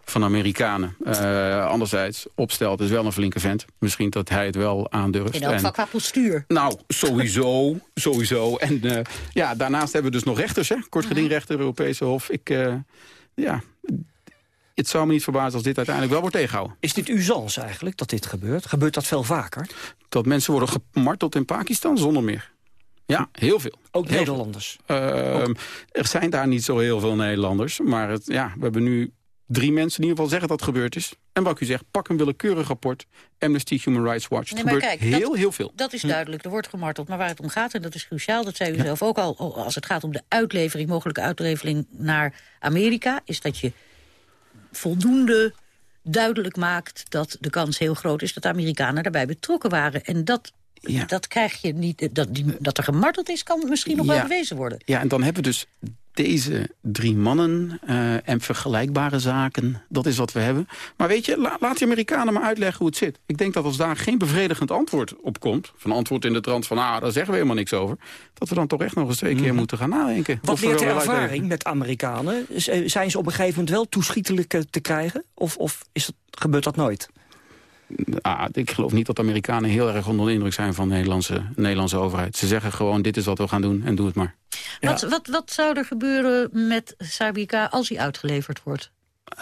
van Amerikanen. Eh, anderzijds, opstelt is wel een flinke vent. Misschien dat hij het wel aandurft. In elk geval qua postuur. nou, sowieso, sowieso. En eh, ja, daarnaast hebben we dus nog rechters, hè? Kortgedingrechter, Europese Hof. Ik, eh, ja, het zou me niet verbazen als dit uiteindelijk wel wordt tegengehouden. Is dit usance eigenlijk, dat dit gebeurt? Gebeurt dat veel vaker? Dat mensen worden gemarteld in Pakistan zonder meer. Ja, heel veel. Ook Heel Nederlanders? Ehm, er zijn daar niet zo heel veel Nederlanders. Maar het, ja, we hebben nu drie mensen in ieder geval zeggen dat het gebeurd is. En wat ik u zeg, pak een willekeurig rapport. Amnesty Human Rights Watch. Het Nee, maar gebeurt kijk, heel, dat- heel veel. Dat is duidelijk, er wordt gemarteld. Maar waar het om gaat, en dat is cruciaal, dat zei u zelf ook al... als het gaat om de uitlevering, mogelijke uitlevering naar Amerika... is dat je voldoende duidelijk maakt dat de kans heel groot is... dat de Amerikanen daarbij betrokken waren. En dat, dat krijg je niet... Dat, die, dat er gemarteld is, kan misschien nog wel Ja. bewezen worden. Ja, en dan hebben we dus deze drie mannen uh, en vergelijkbare zaken, dat is wat we hebben. Maar weet je, la, laat die Amerikanen maar uitleggen hoe het zit. Ik denk dat als daar geen bevredigend antwoord op komt... van antwoord in de trant van, ah, daar zeggen we helemaal niks over... dat we dan toch echt nog eens twee keer mm. moeten gaan nadenken. Wat leert de ervaring met Amerikanen? Zijn ze op een gegeven moment wel toeschietelijk te krijgen? Of, of is dat, gebeurt dat nooit? Ah, ik geloof niet dat de Amerikanen heel erg onder de indruk zijn van de Nederlandse, Nederlandse overheid. Ze zeggen gewoon, dit is wat we gaan doen en doe het maar. Wat, wat, wat zou er gebeuren met Sabika als hij uitgeleverd wordt?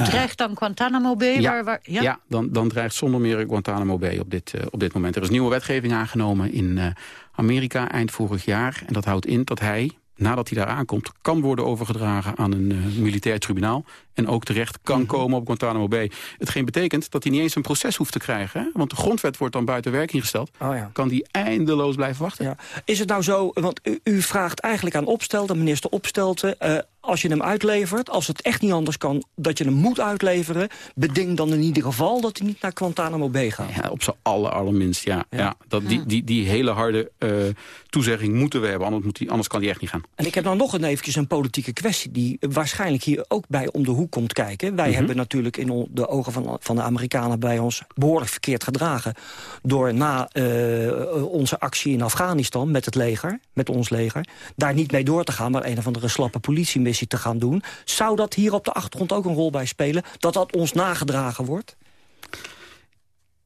Uh, dreigt dan Guantanamo Bay? Ja, waar, waar, ja? ja dan, dan dreigt zonder meer Guantanamo Bay op dit, uh, op dit moment. Er is nieuwe wetgeving aangenomen in uh, Amerika eind vorig jaar. En dat houdt in dat hij, nadat hij daar aankomt... kan worden overgedragen aan een uh, militair tribunaal... en ook terecht kan -hmm. komen op Guantanamo Bay. Hetgeen betekent dat hij niet eens een proces hoeft te krijgen. Hè? Want de grondwet wordt dan buiten werking gesteld. Oh ja. Kan die eindeloos blijven wachten. Ja. Is het nou zo, want u, u vraagt eigenlijk aan Opstelten, minister Opstelten... Uh, als je hem uitlevert, als het echt niet anders kan... dat je hem moet uitleveren, beding dan in ieder geval... dat hij niet naar Guantanamo Bay gaat. Ja, op z'n aller, allerminst, ja. ja. ja dat, die, die, die hele harde uh, toezegging moeten we hebben, anders, moet die, anders kan die echt niet gaan. En ik heb dan nog een eventjes een politieke kwestie... die waarschijnlijk hier ook bij om de hoek komt kijken. Wij mm -hmm. hebben natuurlijk in de ogen van, van de Amerikanen... bij ons behoorlijk verkeerd gedragen... door na uh, onze actie in Afghanistan met het leger, met ons leger... daar niet mee door te gaan, maar een of andere slappe politie te gaan doen. Zou dat hier op de achtergrond ook een rol bij spelen? Dat dat ons nagedragen wordt?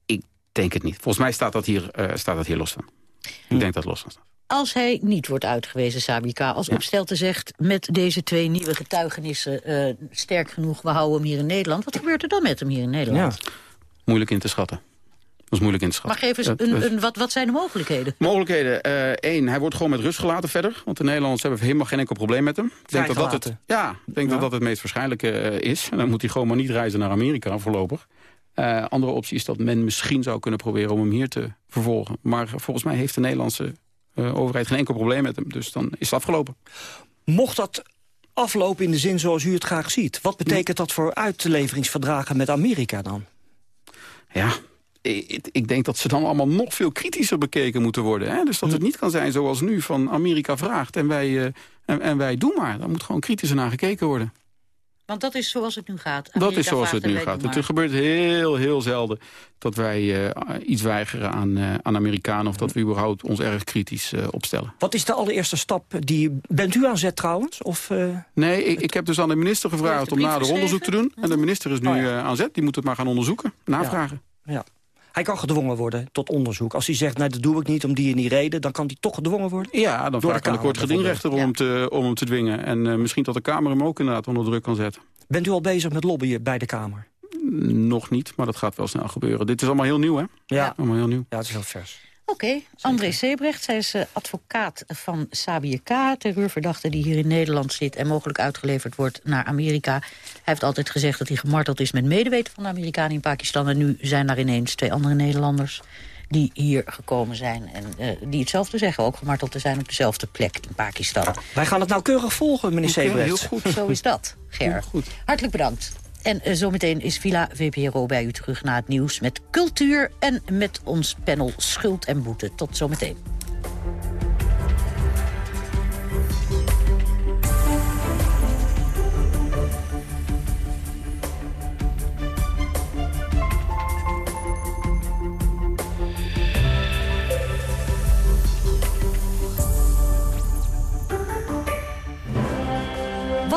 Ik denk het niet. Volgens mij staat dat hier, uh, staat dat hier los van. Hm. Ik denk dat los van staat. Als hij niet wordt uitgewezen, Sabika, als ja. Opstelte zegt... met deze twee nieuwe getuigenissen uh, sterk genoeg, we houden hem hier in Nederland. Wat gebeurt er dan met hem hier in Nederland? Ja. Moeilijk in te schatten. Dat is moeilijk in te schatten. Maar geef eens, een, een, wat, wat zijn de mogelijkheden? Mogelijkheden. Eén, uh, hij wordt gewoon met rust gelaten verder. Want de Nederlanders hebben helemaal geen enkel probleem met hem. Ik denk dat dat het, ja, ik denk ja. dat dat het meest waarschijnlijke uh, is. En dan moet hij gewoon maar niet reizen naar Amerika voorlopig. Uh, andere optie is dat men misschien zou kunnen proberen om hem hier te vervolgen. Maar volgens mij heeft de Nederlandse uh, overheid geen enkel probleem met hem. Dus dan is het afgelopen. Mocht dat aflopen in de zin zoals u het graag ziet... wat betekent dat voor uitleveringsverdragen met Amerika dan? Ja, ik, ik, denk dat ze dan allemaal nog veel kritischer bekeken moeten worden. Hè? Dus dat het niet kan zijn zoals nu van Amerika vraagt en wij, uh, en, en, wij doen maar. Daar moet gewoon kritischer naar gekeken worden. Want dat is zoals het nu gaat. Amerika dat is zoals het nu gaat. Het gebeurt heel, heel zelden dat wij uh, iets weigeren aan, uh, aan Amerikanen... of dat we überhaupt ons erg kritisch uh, opstellen. Wat is de allereerste stap? Die, bent u aan zet trouwens? Of, nee, ik, ik, heb dus aan de minister gevraagd om nader onderzoek te doen. En de minister is nu oh, ja. aan zet. Die moet het maar gaan onderzoeken, navragen. Ja. ja. Hij kan gedwongen worden tot onderzoek. Als hij zegt, nee, dat doe ik niet om die en die reden... dan kan hij toch gedwongen worden? Ja, dan vraag ik aan de kort gedingrechter om, te, om hem te dwingen. En uh, misschien dat de Kamer hem ook inderdaad onder druk kan zetten. Bent u al bezig met lobbyen bij de Kamer? Nog niet, maar dat gaat wel snel gebeuren. Dit is allemaal heel nieuw, hè? Ja, allemaal heel nieuw. Ja, het is heel vers. Oké, okay. André Sebrecht, zij is uh, advocaat van Sabir K., terreurverdachte die hier in Nederland zit... en mogelijk uitgeleverd wordt naar Amerika. Hij heeft altijd gezegd dat hij gemarteld is met medeweten van de Amerikanen in Pakistan... en nu zijn daar ineens twee andere Nederlanders die hier gekomen zijn... en uh, die hetzelfde zeggen, ook gemarteld te zijn op dezelfde plek in Pakistan. Wij gaan het nauwkeurig volgen, meneer Sebrecht. Heel goed. Zo is dat, Ger. Hartelijk bedankt. En uh, zometeen is Villa VPRO bij u terug na het nieuws met cultuur... en met ons panel Schuld en Boete. Tot zometeen.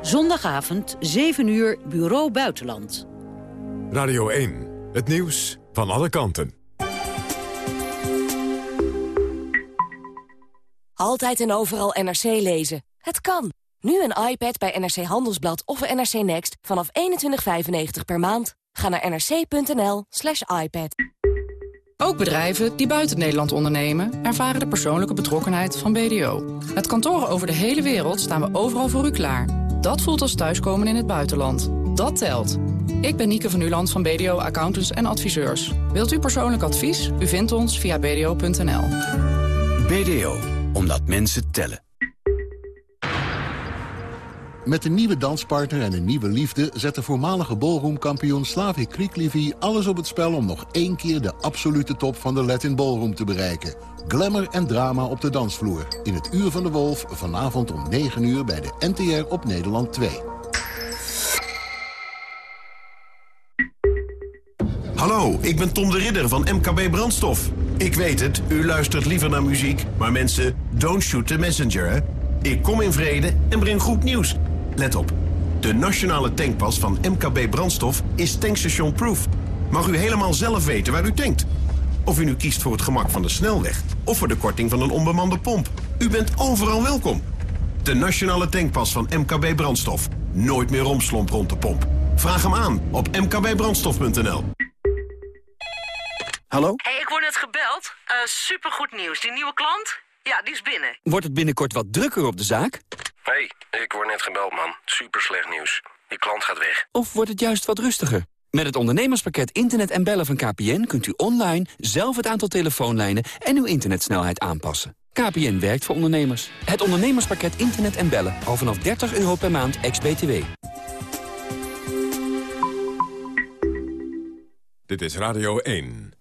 Zondagavond, 7 uur, Bureau Buitenland. Radio 1, het nieuws van alle kanten. Altijd en overal NRC lezen. Het kan. Nu een iPad bij NRC Handelsblad of NRC Next vanaf 21,95 per maand. Ga naar nrc.nl slash iPad. Ook bedrijven die buiten Nederland ondernemen... ervaren de persoonlijke betrokkenheid van BDO. Met kantoren over de hele wereld staan we overal voor u klaar Dat voelt als thuiskomen in het buitenland. Dat telt. Ik ben Nieke van Uland van BDO Accountants en Adviseurs. Wilt u persoonlijk advies? U vindt ons via bdo.nl. BDO, omdat mensen tellen. Met een nieuwe danspartner en een nieuwe liefde... zet de voormalige ballroomkampioen Slavik Kriklivi alles op het spel... om nog één keer de absolute top van de Latin Ballroom te bereiken. Glamour en drama op de dansvloer. In het Uur van de Wolf, vanavond om 9 uur bij de NTR op Nederland 2. Hallo, ik ben Tom de Ridder van MKB Brandstof. Ik weet het, u luistert liever naar muziek, maar mensen, don't shoot the messenger, hè? Ik kom in vrede en breng goed nieuws. Let op, de nationale tankpas van MKB Brandstof is tankstation proof. Mag u helemaal zelf weten waar u tankt. Of u nu kiest voor het gemak van de snelweg of voor de korting van een onbemande pomp. U bent overal welkom. De nationale tankpas van MKB Brandstof. Nooit meer romslomp rond de pomp. Vraag hem aan op mkbbrandstof.nl. Hallo? hey, ik word net gebeld. Uh, supergoed nieuws. Die nieuwe klant? Ja, die is binnen. Wordt het binnenkort wat drukker op de zaak? Hey, ik word net gebeld, man. Super slecht nieuws. Die klant gaat weg. Of wordt het juist wat rustiger? Met het ondernemerspakket Internet en Bellen van KPN... kunt u online zelf het aantal telefoonlijnen en uw internetsnelheid aanpassen. KPN werkt voor ondernemers. Het ondernemerspakket Internet en Bellen. Al vanaf 30 euro per maand, ex-BTW. Dit is Radio 1.